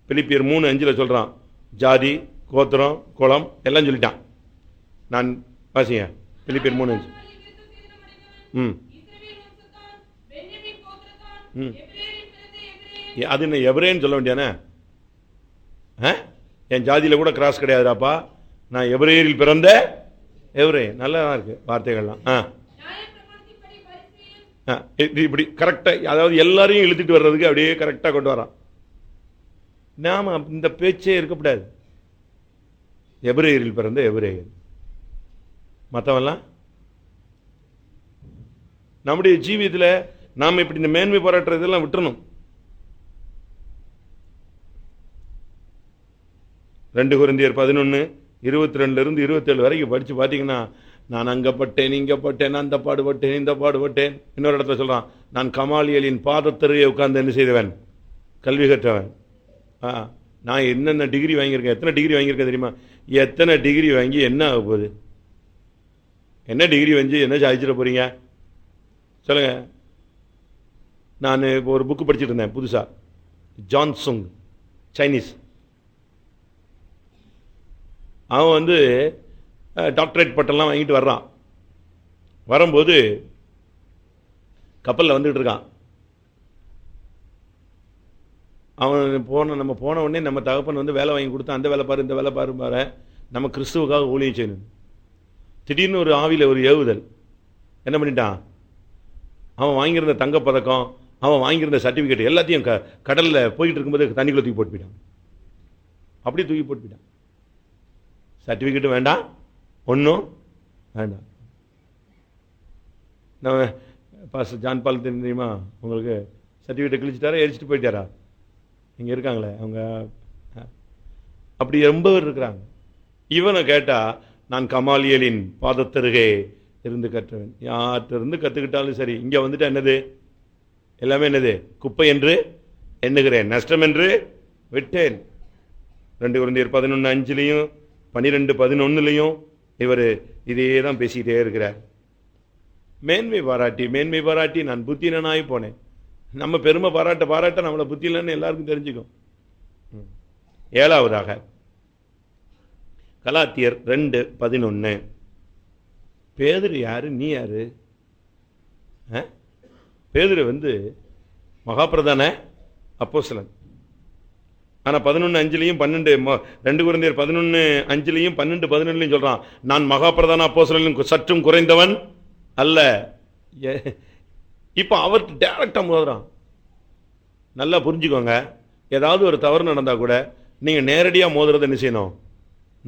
பிலிப்பியர் மூணு அஞ்சில் சொல்கிறான் ஜாதி கோத்திரம் குளம் எல்லாம் சொல்லிட்டான். நான் வாசிங்க. பிலிப்பியர் மூணு அஞ்சு. ம். ம். அது என்ன எவரேன்னு சொல்ல வேண்டியானே ஆ? என் ஜாதியில் கூட கிராஸ் கிடையாதுடாப்பா. நான் எவரேரில் பிறந்த எவரே? நல்லா இருக்கு வார்த்தைகள்லாம். ஆ. ஆ, இப்படி கரெக்டாக அதாவது எல்லாரையும் இழுத்துட்டு வர்றதுக்கு அப்படியே கரெக்டாக கொண்டு வரான். நாம இந்த பேச்சே இருக்கக்கூடாது எபிரேயரில் பிறந்த எபிரேயர் மற்றவெல்லாம் நம்முடைய ஜீவியத்தில் நாம் இப்படி இந்த மேன்மை பாராட்டுறதெல்லாம் விட்டுறணும். ரெண்டு குருந்தியர் பதினொன்று இருபத்தி ரெண்டுலேருந்து இருபத்தேழு வரைக்கும் படித்து பார்த்தீங்கன்னா நான் அங்க பட்டேன் இங்க பட்டேன் அந்த பாடுபட்டேன் இந்த பாடுபட்டேன் இன்னொரு இடத்துல சொல்கிறான் நான் கமாலியலின் பாதத்தருகே உட்கார்ந்து என்ன செய்தவன்? கல்வி கற்றவன். ஆ நான் என்னென்ன டிகிரி வாங்கியிருக்கேன்? எத்தனை டிகிரி வாங்கியிருக்கேன் தெரியுமா? எத்தனை டிகிரி வாங்கி என்ன ஆக போகுது? என்ன டிகிரி வந்து என்ன சாதிச்சிட போறீங்க? சொல்லுங்க. நான் இப்போ ஒரு புக்கு படிச்சுட்டு இருந்தேன் புதுசா. ஜான்சுங் சைனீஸ் அவன் வந்து டாக்டரேட் பட்டம்லாம் வாங்கிட்டு வர்றான். வரும்போது கப்பலில் வந்துட்டு இருக்கான். அவன் போன நம்ம போன உடனே நம்ம தகப்பன் வந்து வேலை வாங்கி கொடுத்தா அந்த வேலை பாரு இந்த வேலை பாரு பாரு நம்ம கிறிஸ்துவுக்காக ஊழியம் செய்யணும். திடீர்னு ஒரு ஆவியில் ஒரு ஏவுதல். என்ன பண்ணிட்டான்? அவன் வாங்கியிருந்த தங்கப்பதக்கம் அவன் வாங்கியிருந்த சர்டிஃபிகேட் எல்லாத்தையும் க கடலில் போயிட்டு இருக்கும்போது தண்ணிக்குள்ளே தூக்கி போட்டு போயிட்டான். அப்படியே தூக்கி போட்டு போயிட்டான். சர்டிஃபிகேட்டும் வேண்டாம். ஒன்றும் வேண்டாம். நம்ம பாஸ் ஜான் பால் தெரியுமா? உங்களுக்கு சர்டிஃபிகேட்டை கிழிச்சிட்டாரா எரிச்சிட்டு போயிட்டாரா? இங்கே இருக்காங்களே அவங்க அப்படி ரொம்ப பேர் இருக்கிறாங்க. இவனை கேட்டால் நான் கமாலியலின் பாதத்தருகே இருந்து கற்றுவேன். யார்கிட்ட கற்றுக்கிட்டாலும் சரி இங்கே வந்துட்டு என்னது? எல்லாமே என்னது? குப்பை என்று எண்ணுகிறேன். நஷ்டம் என்று விட்டேன். ரெண்டு குழந்தையர் பதினொன்று அஞ்சுலையும் பன்னிரெண்டு பதினொன்னுலையும் இவர் இதே தான் பேசிக்கிட்டே இருக்கிறார். மேன்மை பாராட்டி மேன்மை பாராட்டி நான் புத்தினனாகி போனேன். நம்ம பெருமை பாராட்ட பாராட்ட நம்மளை புத்தி இல்லைன்னு எல்லாருக்கும் தெரிஞ்சுக்கும். ம். ஏழாவதாக கலாத்தியர் ரெண்டு பதினொன்று பேதர் யாரு? நீ யாரு? ஆ? வந்து மகாபிரதான அப்போசலன் ஆனால் பதினொன்று அஞ்சுலையும் பன்னெண்டு ரெண்டு குழந்தையர் பதினொன்று அஞ்சுலையும் பன்னெண்டு பதினொன்றுலையும் சொல்கிறான் நான் மகாபிரதான அப்போசலன் சற்றும் குறைந்தவன் அல்ல. ஏ- இப்ப அவருக்கு டைரக்டா மோதுறான். நல்லா புரிஞ்சுக்கோங்க. ஏதாவது ஒரு தவறு நடந்தால் கூட நீங்கள் நேரடியாக மோதுறதை என்ன செய்யணும்?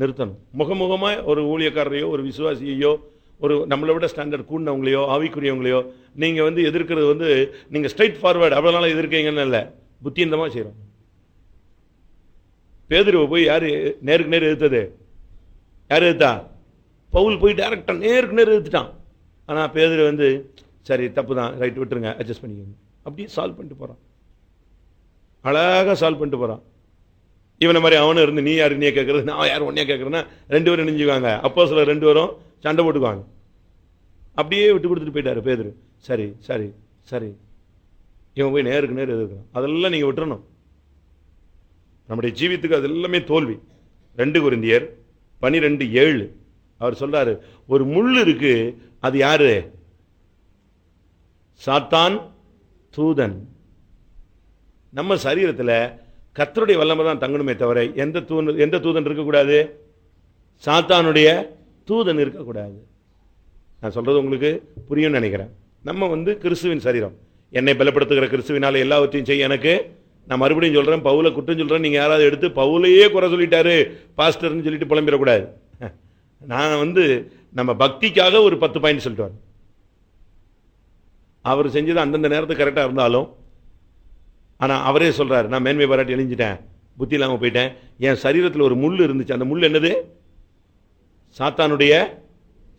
நிறுத்தணும். முகமுகமாக ஒரு ஊழியக்காரரையோ ஒரு விசுவாசியையோ ஒரு நம்மளை விட ஸ்டாண்டர்ட் கூடினவங்களையோ ஆவிக்குரியவங்களையோ நீங்கள் வந்து எதிர்க்கிறது வந்து நீங்கள் ஸ்ட்ரைட் ஃபார்வேர்டு அவ்வளோ நாளாக எதிர்க்கீங்கன்னு இல்லை. புத்தியந்தமாக செய்கிறோம் பேதுருவை போய் யார் நேருக்கு நேர் எதிர்த்தது? யார் எதிர்த்தா? பவுல் போய் டேரெக்டாக நேருக்கு நேர் எதிர்த்துட்டான். ஆனால் பேதுரு வந்து சரி தப்பு தான் ரைட் விட்டுருங்க அட்ஜஸ்ட் பண்ணிக்கோங்க. அப்படியே சால்வ் பண்ணிட்டு போகிறான் அழகாக சால்வ் பண்ணிட்டு போகிறான் இவனை மாதிரி அவனும் இருந்து நீ யாரு நீ கேட்கறது நான் யார் உன்னைய கேட்கறேன்னா ரெண்டு பேரும் நெஞ்சுக்குவாங்க அப்போ சில ரெண்டு பேரும் சண்டை போட்டுக்குவாங்க. அப்படியே விட்டு கொடுத்துட்டு போயிட்டாரு பேதர். சரி சரி சரி. இவன் போய் நேருக்கு நேர் எதிர்க்கிறான். அதெல்லாம் நீங்க விட்டுறணும். நம்முடைய ஜீவித்துக்கு அது எல்லாமே தோல்வி. ரெண்டு குருந்தியர் பனிரெண்டு ஏழு. அவர் சொல்றாரு ஒரு முள் இருக்கு அது யாரு? சாத்தான் தூதன். நம்ம சரீரத்துல கத்தருடைய வல்லமை தான் தங்கணுமே தவிர எந்த தூதன் எந்த தூதன் இருக்கக்கூடாது? சாத்தானுடைய தூதன் இருக்கக்கூடாது. நான் சொல்கிறது உங்களுக்கு புரியும்னு நினைக்கிறேன். நம்ம வந்து கிறிஸ்துவின் சரீரம். என்னை பலப்படுத்துகிற கிறிஸ்துவினால எல்லாவற்றையும் செய்ய எனக்கு நான் மறுபடியும் சொல்கிறேன் பவுல குற்றம் சொல்கிறேன் நீங்கள் யாராவது எடுத்து பவுலையே குறை சொல்லிட்டாரு பாஸ்டர்னு சொல்லிட்டு புலம்பிடக்கூடாது. நான் வந்து நம்ம பக்திக்காக ஒரு பத்து பாயிண்ட் சொல்லிட்டு வரேன். அவர் செஞ்சது அந்தந்த நேரத்துக்கு கரெக்டாக இருந்தாலும் ஆனால் அவரே சொல்கிறார் நான் மேன்மை பாராட்டி எழிஞ்சிட்டேன் புத்தி இல்லாமல் போயிட்டேன். என் சரீரத்தில் ஒரு முள் இருந்துச்சு. அந்த முள் என்னது? சாத்தானுடைய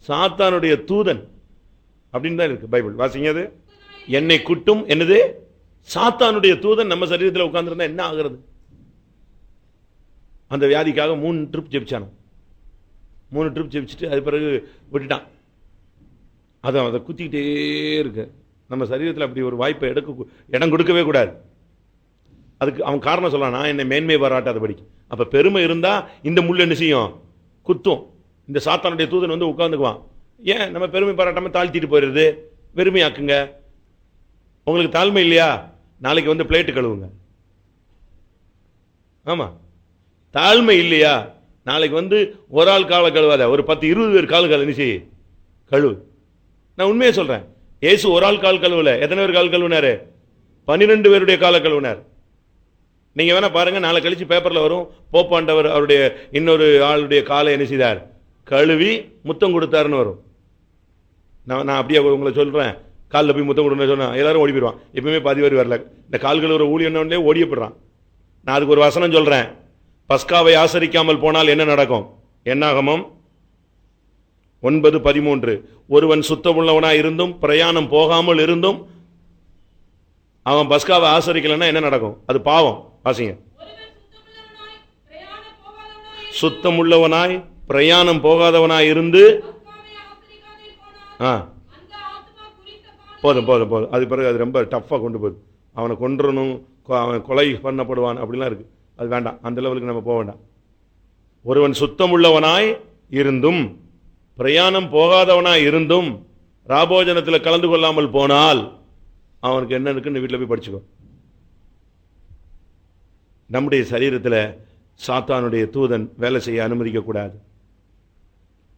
சாத்தானுடைய தூதன். அப்படின்னு தான் இருக்கு பைபிள். வாசிங்க அது. என்னை குட்டும் என்னது? சாத்தானுடைய தூதன் நம்ம சரீரத்தில் உட்காந்துருந்தா என்ன ஆகுறது? அந்த வியாதிக்காக மூணு ட்ரிப் ஜெபிச்சானோ? மூணு ட்ரிப் ஜெபிச்சுட்டு அது பிறகு விட்டுட்டான். அதை அதை குத்திக்கிட்டே இருக்கு. நம்ம சரீரத்தில் அப்படி ஒரு வாய்ப்பை எடுக்க இடம் கொடுக்கவே கூடாது. அதுக்கு அவன் காரணம் சொல்லலாம் நான் என்னை மேன்மை பாராட்டாதபடிக்கு அப்போ பெருமை இருந்தால் இந்த முள் என்ன செய்யும்? குத்தும். இந்த சாத்தானுடைய தூதன் வந்து உட்காந்துக்குவான் ஏன்? நம்ம பெருமை பாராட்டாமல் தாழ்த்திட்டு போயிடுறது. பெருமையாக்குங்க உங்களுக்கு தாழ்மை இல்லையா? நாளைக்கு வந்து பிளேட்டு கழுவுங்க. ஆமாம் தாழ்மை இல்லையா? நாளைக்கு வந்து ஒரு ஆள் காலை கழுவாத. ஒரு பத்து இருபது பேர் கால் கழுவு நிச்சய கழுவு நான் உண்மையை சொல்கிறேன் இயேசு ஒரு ஆள் கால் கழுவலை. எத்தனை பேர் கால் கழுவினாரு? பன்னிரெண்டு பேருடைய காலை கழுவினார். நீங்க வேணா பாருங்க நாளை கழிச்சு பேப்பர்ல வரும். போப்பாண்டவர் அவருடைய இன்னொரு ஆளுடைய காலை என்ன செய்தார்? கழுவி முத்தம் கொடுத்தாருன்னு வரும். நான் நான் அப்படியே உங்களை சொல்றேன். காலில் போய் முத்தம் கொடுன்னு சொன்னேன் எல்லாரும் ஓடி போயிடுவான். எப்பவுமே பாதி பேர் வரல. இந்த கால் கழுவுற ஊழியனே ஓடிய போடுறான் நான் அதுக்கு ஒரு வசனம் சொல்றேன். பஸ்காவை ஆசரிக்காமல் போனால் என்ன நடக்கும்? என்னாகமும் ஒன்பது பதிமூன்று. ஒருவன் சுத்தமுள்ளவனா இருந்தும் பிரயாணம் போகாமல் இருந்தும் அவன் பஸ்காவை ஆசரிக்கலைன்னா என்ன நடக்கும்? அது பாவம். வாசிங்க. சுத்தம் உள்ளவனாய் பிரயாணம் போகாதவனாய் இருந்து ஆ. போதும் போதும் போதும். அது பிறகு அது ரொம்ப டஃப்பாக கொண்டு போகுது. அவனை கொன்றணும் அவன் கொலை பண்ணப்படுவான் அப்படிலாம் இருக்கு. அது வேண்டாம். அந்த லெவலுக்கு நம்ம போக வேண்டாம். ஒருவன் சுத்தமுள்ளவனாய் இருந்தும் பிரயாணம் போகாதவனாய் இருந்தும் ராபோஜனத்தில் கலந்து கொள்ளாமல் போனால் அவனுக்கு என்ன இருக்குன்னு வீட்டில் போய் படிச்சுக்கோ. நம்முடைய சரீரத்தில் சாத்தானுடைய தூதன் வேலை செய்ய அனுமதிக்கக்கூடாது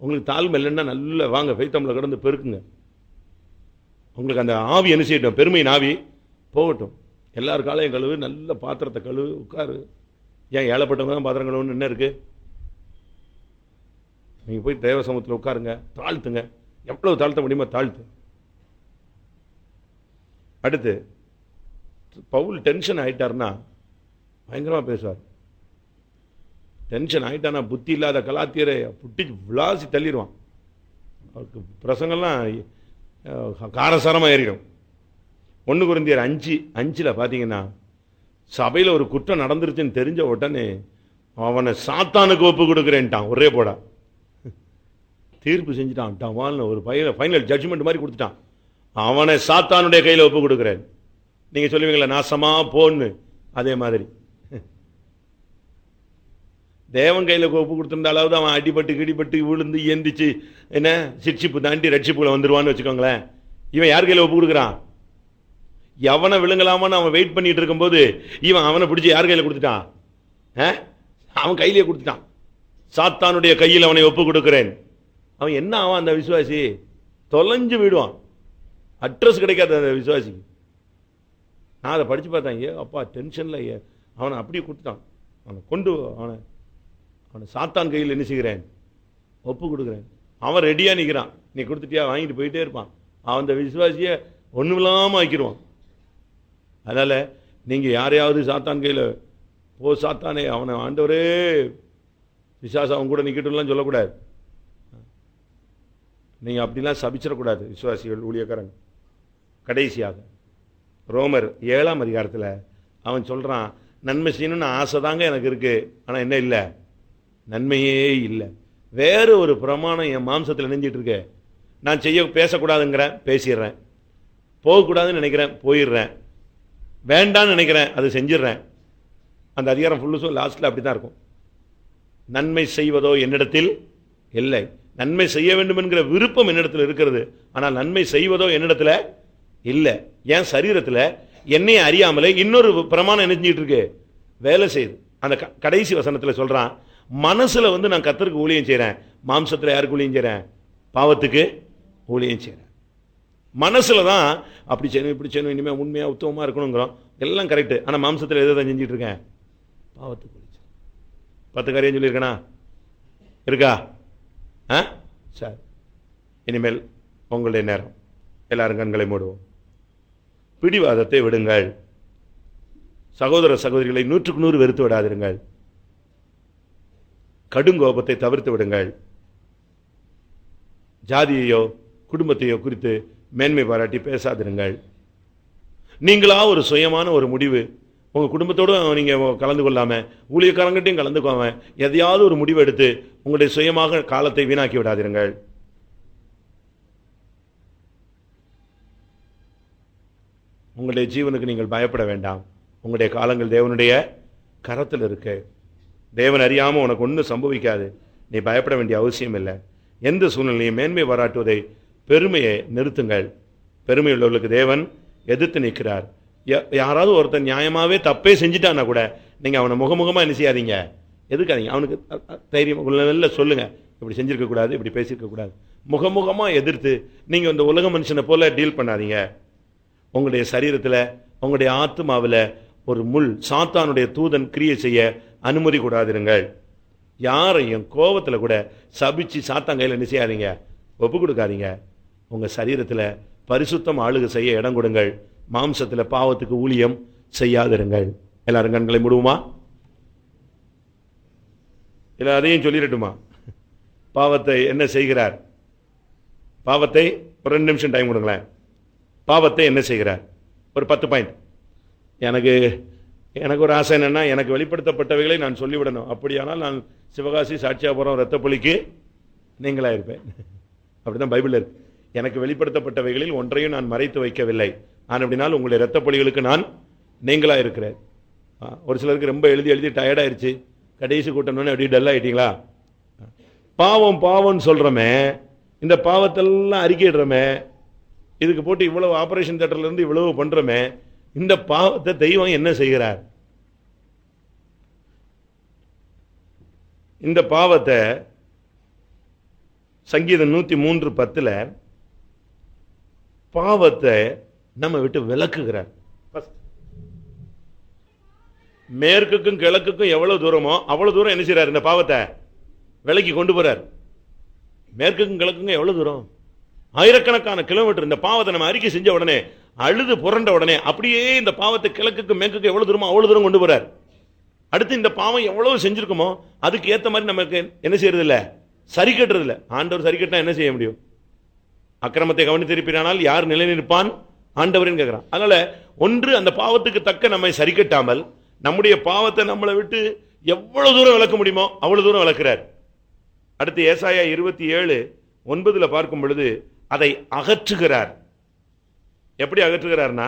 உங்களுக்கு தாழ்மை இல்லைன்னா நல்ல வாங்க ஃபைத்தமில் கடந்து பெருக்குங்க. உங்களுக்கு அந்த ஆவி என்ன செய்யட்டும்? பெருமை ஆவி போகட்டும். எல்லார் காலையும் கழுவு நல்ல பாத்திரத்தை கழுவு உட்காரு. ஏன் ஏழப்பட்டவங்க தான் பாத்திரம் கழுவுன்னு என்ன இருக்கு? நீங்கள் போய் தேவ சமூகத்தில் உட்காருங்க தாழ்த்துங்க. எவ்வளவு தாழ்த்த முடியுமோ தாழ்த்து. அடுத்து பவுல் டென்ஷன் ஆகிட்டாருன்னா பயங்கரமாக பேசுவார். டென்ஷன் ஆகிட்டானா புத்தி இல்லாத கலாத்தியரை புட்டி விளாசி தள்ளிடுவான் அவருக்கு பிரசங்கம்லாம் காரசாரமாக ஏறிடும். ஒன்று குறைந்தியர் அஞ்சு அஞ்சில் பார்த்தீங்கன்னா சபையில் ஒரு குற்றம் நடந்துருச்சுன்னு தெரிஞ்ச உடனே அவனை சாத்தானுக்கு ஒப்பு கொடுக்குறேன்ட்டான் ஒரே போடா. தீர்ப்பு செஞ்சுட்டான் டவால்னு ஒரு பையனை ஃபைனல் ஜட்ஜ்மெண்ட் மாதிரி கொடுத்துட்டான். அவனை சாத்தானுடைய கையில் ஒப்பு கொடுக்குறேன். நீங்கள் சொல்லுவீங்களா நாசமாக போன்னு. அதே மாதிரி. தேவன் கையில் ஒப்பு கொடுத்திருந்தாலாவது அவன் அடிபட்டு கிடிபட்டு விழுந்து எந்திரிச்சு என்ன சிட்சிப்பு தாண்டி ரட்சிப்புல வந்துடுவான்னு வச்சுக்கோங்களேன். இவன் யார் கையில் ஒப்பு கொடுக்குறான்? எவனை விழுங்கலாமான்னு அவன் வெயிட் பண்ணிட்டு இருக்கும்போது இவன் அவனை பிடிச்சி யார் கையில் கொடுத்துட்டான்? ஆ? அவன் கையிலே கொடுத்துட்டான். சாத்தானுடைய கையில் அவனை ஒப்பு கொடுக்குறேன். அவன் என்ன ஆவான் அந்த விசுவாசி? தொலைஞ்சு விடுவான் அட்ரஸ் கிடைக்காது அந்த விசுவாசிக்கு. நான் அதை படித்து பார்த்தேன் ஏ அப்பா டென்ஷனில் ஏ அவனை அப்படியே கொடுத்துட்டான். அவனை கொண்டு அவனை அவனை சாத்தான் கையில் என்ன செய்கிறேன்? ஒப்பு கொடுக்குறேன். அவன் ரெடியாக நிற்கிறான் நீ கொடுத்துட்டியா? வாங்கிட்டு போயிட்டே இருப்பான். அவன் அந்த விசுவாசியை ஒன்றும் இல்லாமல் ஆக்கிடுவான் அதனால் நீங்கள் யாரையாவது சாத்தான் கையில் போ சாத்தானே அவனை ஆண்டவரே! விசுவாசம் அவன் கூட நிற்கட்டும்லாம் சொல்லக்கூடாது. நீங்கள் அப்படிலாம் சபிச்சிடக்கூடாது விசுவாசிகள் ஊழியக்காரன் கடைசியாக ரோமர் ஏழாம் அதிகாரத்தில் அவன் சொல்கிறான் நன்மை செய்யணும்னு ஆசை தாங்க எனக்கு இருக்குது ஆனால் என்ன இல்லை? நன்மையே இல்லை. வேறு ஒரு பிரமாணம் என் மாம்சத்தில் நினைஞ்சிட்டு இருக்கு நான் செய்ய பேசக்கூடாதுங்கிறேன் பேசிடுறேன். போகக்கூடாதுன்னு நினைக்கிறேன் போயிடுறேன். வேண்டான்னு நினைக்கிறேன் அது செஞ்சிடுறேன். அந்த அதிகாரம் ஃபுல்லுசும் லாஸ்ட்டில் அப்படி தான் இருக்கும். நன்மை செய்வதோ என்னிடத்தில் இல்லை. நன்மை செய்ய வேண்டும் என்கிற விருப்பம் என்னிடத்தில் இருக்கிறது. ஆனால் நன்மை செய்வதோ என்னிடத்தில் இல்லை. என் சரீரத்தில் என்னை அறியாமலே இன்னொரு பிரமாணம் நினைஞ்சிட்டு இருக்கு வேலை செய்யுது. அந்த க- கடைசி வசனத்தில் சொல்கிறான் மனசில் வந்து நான் கத்தருக்கு ஊழியம் செய்கிறேன் மாம்சத்தில் யாருக்கு ஊழியம் செய்கிறேன் பாவத்துக்கு ஊழியம் செய்கிறேன் மனசில் தான் அப்படி செய்யணும் இப்படி செய்யணும் இனிமேல் உண்மையாக உத்தமமாக இருக்கணுங்கிறோம். எல்லாம் கரெக்டு ஆனால் மாம்சத்தில் எதை தான் செஞ்சிட்டு இருக்கேன்? பாவத்துக்கு பத்து காரியம் சொல்லியிருக்கேனா? இருக்கா? ஆ? சரி. இனிமேல் உங்களுடைய நேரம். எல்லாரும் கண்களை மூடுவோம். பிடிவாதத்தை விடுங்கள். சகோதர சகோதரிகளை நூற்றுக்கு நூறு வெறுத்து விடாதிருங்கள். கடுங்கோபத்தை தவிர்த்து விடுங்கள். ஜாதியையோ குடும்பத்தையோ குறித்து மேன்மை பாராட்டி பேசாதிருங்கள். நீங்களா ஒரு சுயமான ஒரு முடிவு. உங்கள் குடும்பத்தோடு நீங்கள் கலந்து கொள்ளாமல் ஊழியக்காரங்கிட்டையும் கலந்துக்காம எதையாவது ஒரு முடிவு எடுத்து உங்களுடைய சுயமாக காலத்தை வீணாக்கி விடாதிருங்கள். உங்களுடைய ஜீவனுக்கு நீங்கள் பயப்பட வேண்டாம். உங்களுடைய காலங்கள் தேவனுடைய கரத்தில் இருக்குது தேவன் அறியாமல் உனக்கு ஒன்றும் சம்பவிக்காது. நீ பயப்பட வேண்டிய அவசியம் இல்லை. எந்த சூழ்நிலையும் மேன்மை பாராட்டுவதை பெருமையை நிறுத்துங்கள். பெருமை உள்ளவர்களுக்கு தேவன் எதிர்த்து நிற்கிறார். யா- யாராவது ஒருத்தன் நியாயமாகவே தப்பே செஞ்சுட்டான்னா கூட நீங்கள் அவனை முகமுகமாக என்ன செய்யாதீங்க எதுக்காதீங்க? அவனுக்கு தைரியம் உள்ள நல்ல சொல்லுங்கள் இப்படி செஞ்சுருக்கக்கூடாது இப்படி பேசியிருக்கக்கூடாது முகமுகமாக எதிர்த்து நீங்கள் இந்த உலக மனுஷனை போல டீல் பண்ணாதீங்க. உங்களுடைய சரீரத்தில் உங்களுடைய ஆத்மாவில் ஒரு முள் சாத்தானுடைய தூதன் கிரியை செய்ய அனுமதி கூடாதிருங்கள். யாரையும் கோபத்தில் கூட சபிச்சு சாத்தாங்கையில் என்ன செய்யாதீங்க ஒப்பு கொடுக்காதீங்க. உங்கள் சரீரத்தில் பரிசுத்தம் ஆளுக செய்ய இடம் கொடுங்கள். மாம்சத்தில் பாவத்துக்கு ஊழியம் செய்யாதிருங்கள். எல்லாரும் கண்களை முடுவோமா? இல்ல அதையும் சொல்லிடட்டுமா? பாவத்தை என்ன செய்கிறார்? பாவத்தை ஒரு ரெண்டு நிமிஷம் டைம் கொடுங்களேன். பாவத்தை என்ன செய்கிறார்? ஒரு பத்து பாயிண்ட் எனக்கு எனக்கு ஒரு ஆசை என்னென்னா எனக்கு வெளிப்படுத்தப்பட்டவைகளை நான் சொல்லிவிடணும். அப்படியானால் நான் சிவகாசி சாட்சியாபுரம் ரத்தப்புலிக்கு நீங்களா இருப்பேன். அப்படிதான் பைபிள் இருக்கு. எனக்கு வெளிப்படுத்தப்பட்டவைகளில் ஒன்றையும் நான் மறைத்து வைக்கவில்லை. நான் அப்படினால் உங்களுடைய ரத்தப்பொலிகளுக்கு நான் நீங்களா இருக்கிறேன். ஒரு சிலருக்கு ரொம்ப எழுதி எழுதி டயர்டாயிருச்சு கடைசி கூட்டணும்னு அப்படி டல் ஆயிட்டீங்களா? பாவம் பாவம்னு சொல்கிறோமே இந்த பாவத்தெல்லாம் அறிக்கையிடுறோமே. இதுக்கு போட்டு இவ்வளவு ஆபரேஷன் தேட்டர்லேருந்து இவ்வளவு பண்ணுறோமே இந்த பாவத்தை தெய்வம் என்ன செய்கிறார்? இந்த பாவத்தை சங்கீதம் நூத்தி மூன்று பத்துல பாவத்தை நம்ம விட்டு விளக்குகிறார் மேற்குக்கும் கிழக்குக்கும் எவ்வளவு தூரமோ அவ்வளவு தூரம் என்ன செய்றார் இந்த பாவத்தை? விலக்கி கொண்டு போறார். மேற்குக்கும் கிழக்குக்கும் எவ்வளவு தூரம்? ஆயிரக்கணக்கான கிலோமீட்டர் இந்த பாவத்தை நம்ம அறிக்கை செஞ்ச உடனே அழுது புரண்ட உடனே அப்படியே இந்த பாவத்தை கிழக்குக்கு மேற்குக்கு எவ்வளவு தூரமோ அவ்வளவு தூரம் கொண்டு போறார். அடுத்து இந்த பாவம் எவ்வளவு செஞ்சிருக்குமோ அதுக்கு ஏத்த மாதிரி நமக்கு என்ன செய்யறது இல்ல சரி கட்டுறது இல்ல ஆண்டவர் சரி கட்டினா என்ன செய்ய முடியும்? அக்கிரமத்தை கவனித்திருப்பினால் யார் நிலைநிற்பான்? ஆண்டவரின் கேட்கிறான் அதனால ஒன்று அந்த பாவத்துக்கு தக்க நம்மை சரி கட்டாமல் நம்முடைய பாவத்தை நம்மளை விட்டு எவ்வளவு தூரம் விளக்க முடியுமோ அவ்வளவு தூரம் விளக்குறார். அடுத்து ஏசாயா இருபத்தி ஏழு ஒன்பதுல பார்க்கும் பொழுது அதை அகற்றுகிறார். எப்படி அகற்றுகிறார்னா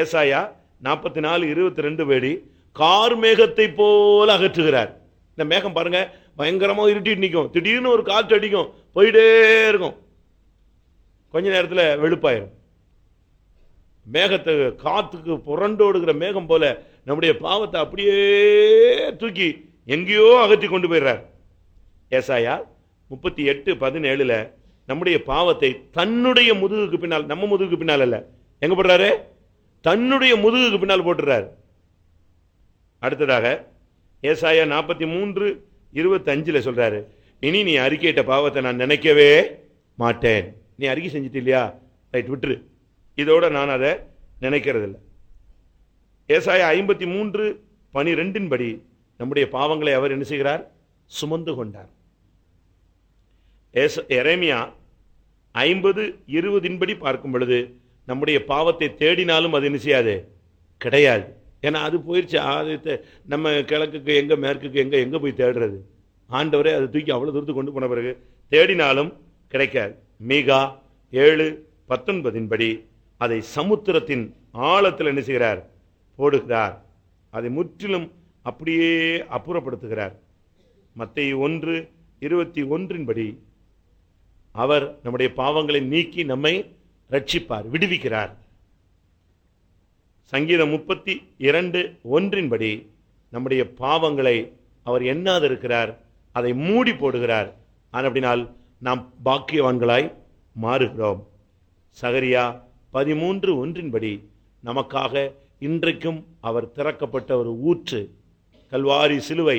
ஏசாயா நாற்பத்தி நாலு இருபத்தி ரெண்டு படி கார் மேகத்தை போல அகற்றுகிறார். இந்த மேகம் பாருங்க பயங்கரமாக இருட்டிட்டு நிற்கும் திடீர்னு ஒரு காற்று அடிக்கும். போயிட்டே இருக்கும். கொஞ்ச நேரத்தில் வெளுப்பாயிரும். மேகத்தை காத்துக்கு புரண்டோடுகிற மேகம் போல நம்முடைய பாவத்தை அப்படியே தூக்கி எங்கேயோ அகற்றி கொண்டு போயிடுறார். ஏசாயா முப்பத்தி எட்டு பதினேழுல நம்முடைய பாவத்தை தன்னுடைய முதுகுக்கு பின்னால் நம்ம முதுகுக்கு பின்னால் அல்ல எங்க போடுறாரு? தன்னுடைய முதுகுக்கு பின்னால் போட்டுறாரு. அடுத்ததாக ஏசாயா நாற்பத்தி மூன்று இருபத்தஞ்சில் சொல்றாரு இனி நீ அறிக்கையிட்ட பாவத்தை நான் நினைக்கவே மாட்டேன். நீ அறிக்கை செஞ்சிட்டு இல்லையா ரைட் விட்டுரு. இதோட நான் அதை நினைக்கிறதில்ல. ஏசாய ஏசாயா ஐம்பத்தி மூன்று பனிரெண்டின் படி நம்முடைய பாவங்களை அவர் என்ன செய்கிறார்? சுமந்து கொண்டார். எரேமியா ஐம்பது இருபதின்படி பார்க்கும் பொழுது நம்முடைய பாவத்தை தேடினாலும் அது என்ன செய்யாது? கிடையாது. ஏன்னா அது போயிடுச்சு அது நம்ம கிழக்குக்கு எங்கே மேற்குக்கு எங்கே எங்கே போய் தேடுறது? ஆண்டவரே அதை தூக்கி அவ்வளோ தூரத்துக்கு கொண்டு போன பிறகு தேடினாலும் கிடைக்காது. மீகா ஏழு பத்தொன்பதின்படி அதை சமுத்திரத்தின் ஆழத்தில் என்ன செய்கிறார்? போடுகிறார். அதை முற்றிலும் அப்படியே அப்புறப்படுத்துகிறார். மத்திய ஒன்று இருபத்தி ஒன்றின்படி அவர் நம்முடைய பாவங்களை நீக்கி நம்மை ரட்சிப்பார் விடுவிக்கிறார். சங்கீதம் முப்பத்தி இரண்டு ஒன்றின்படி நம்முடைய பாவங்களை அவர் எண்ணாதிருக்கிறார் அதை மூடி போடுகிறார். ஆனால் அப்படினால் நாம் பாக்கியவான்களாய் மாறுகிறோம். சகரியா பதிமூன்று ஒன்றின்படி நமக்காக இன்றைக்கும் அவர் திறக்கப்பட்ட ஒரு ஊற்று கல்வாரி சிலுவை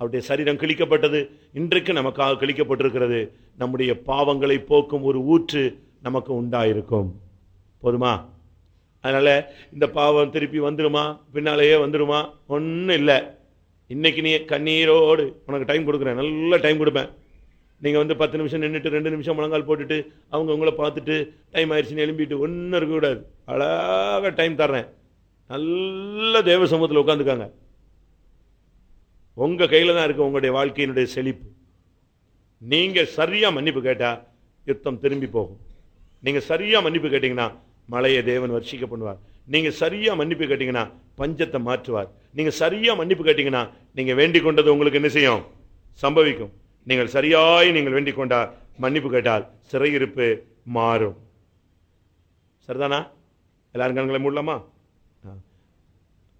அவருடைய சரீரம் கிழிக்கப்பட்டது இன்றைக்கு நமக்காக கிழிக்கப்பட்டிருக்கிறது. நம்முடைய பாவங்களை போக்கும் ஒரு ஊற்று நமக்கு உண்டாயிருக்கும். போதுமா? அதனால் இந்த பாவம் திருப்பி வந்துடுமா பின்னாலேயே வந்துடுமா ஒன்றும் இல்லை. இன்னைக்கு நீ கண்ணீரோடு உனக்கு டைம் கொடுக்குறேன். நல்ல டைம் கொடுப்பேன். நீங்கள் வந்து பத்து நிமிஷம் நின்றுட்டு ரெண்டு நிமிஷம் முழங்கால் போட்டுட்டு அவங்க உங்களை பார்த்துட்டு டைம் ஆயிடுச்சுன்னு எழும்பிட்டு ஒன்றும் இருக்கக்கூடாது அழகாக டைம் தர்றேன். நல்ல தேவ சமூகத்தில் உட்காந்துக்காங்க. உங்கள் கையில் தான் இருக்குது உங்களுடைய வாழ்க்கையினுடைய செழிப்பு. நீங்கள் சரியாக மன்னிப்பு கேட்டால் யுத்தம் திரும்பி போகும். நீங்கள் சரியாக மன்னிப்பு கேட்டிங்கன்னா மலையை தேவன் வர்ஷிக்க பண்ணுவார். நீங்கள் சரியாக மன்னிப்பு கேட்டிங்கன்னா பஞ்சத்தை மாற்றுவார். நீங்கள் சரியாக மன்னிப்பு கேட்டிங்கன்னா நீங்கள் வேண்டிக் கொண்டது உங்களுக்கு என்ன செய்யும்? சம்பவிக்கும். நீங்கள் சரியாய் நீங்கள் வேண்டிக் கொண்டால் மன்னிப்பு கேட்டால் சிறையிருப்பு மாறும். சரிதானா? எல்லாரும் கண்களை மூடலாமா? ஆ.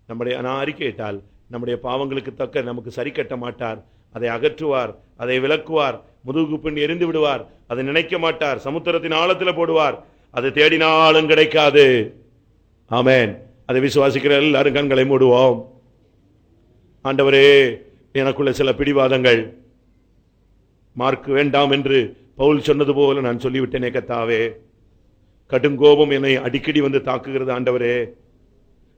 நம்முடைய நான் அறிக்கையிட்டால் நம்முடைய பாவங்களுக்கு தக்க நமக்கு சரி கட்ட மாட்டார். அதை அகற்றுவார் அதை விளக்குவார். முதுகு பின் எரிந்து விடுவார். அதை நினைக்க மாட்டார். சமுத்திரத்தின் ஆழத்தில் போடுவார். அது தேடினாலும் கிடைக்காது. ஆமேன். அதை விசுவாசிக்கிற எல்லாரும் கண்களை மூடுவோம். ஆண்டவரே எனக்குள்ள சில பிடிவாதங்கள். மார்க் வேண்டாம் என்று பவுல் சொன்னது போல நான் சொல்லிவிட்டேனே கத்தாவே. கடுங்கோபம் என்னை அடிக்கடி வந்து தாக்குகிறது ஆண்டவரே.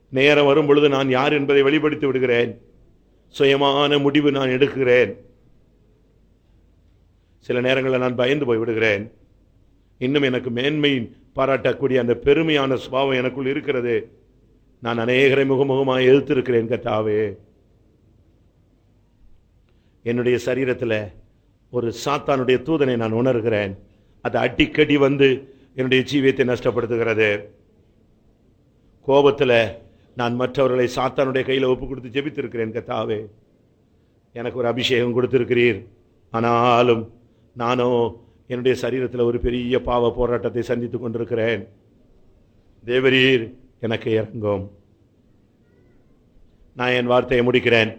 நேரம் வரும் பொழுது நான் யார் என்பதை வெளிப்படுத்தி விடுகிறேன். சுயமான முடிவு நான் எடுக்கிறேன். சில நேரங்களில் நான் பயந்து போய் விடுகிறேன். இன்னும் எனக்கு மேன்மையின் பாராட்டக்கூடிய அந்த பெருமையான சுபாவம் எனக்குள் இருக்கிறது. நான் அநேகரை முகமுகமாக எதிர்த்திருக்கிறேன் கத்தாவே என்னுடைய சரீரத்தில் ஒரு சாத்தானுடைய தூதனை நான் உணர்கிறேன். அது அடிக்கடி வந்து என்னுடைய ஜீவியத்தை நஷ்டப்படுத்துகிறது. கோபத்தில் நான் மற்றவர்களை சாத்தானுடைய கையில் ஒப்பு கொடுத்து ஜெபித்திருக்கிறேன் கத்தாவே எனக்கு ஒரு அபிஷேகம் கொடுத்திருக்கிறீர். ஆனாலும் நானோ என்னுடைய சரீரத்தில் ஒரு பெரிய பாவ போராட்டத்தை சந்தித்துக் கொண்டிருக்கிறேன். தேவரீர் எனக்கு இறங்கும். நான் என் வார்த்தையை முடிக்கிறேன்.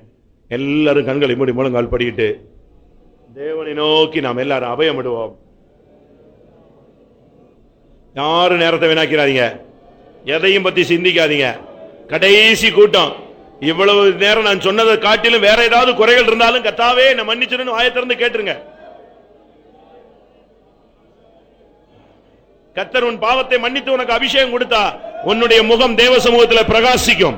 எல்லாரும் கண்களை மூடி முழங்கால் படிக்கிட்டு தேவனை நோக்கி நாம் எல்லாரும் அபயமிடுவோம் யாரும் நேரத்தை வீணாக்கிறாதீங்க. எதையும் பத்தி சிந்திக்காதீங்க. கடைசி கூட்டம். இவ்வளவு நேரம் நான் சொன்னதை காட்டிலும் வேற ஏதாவது குறைகள் இருந்தாலும் கத்தாவே நான் மன்னிச்சிருன்னு வாயை திறந்து கேட்டுருங்க. கத்தர் உன் பாவத்தை மன்னித்து உனக்கு அபிஷேகம் கொடுத்தா உன்னுடைய முகம் தேவ சமூகத்தில் பிரகாசிக்கும்.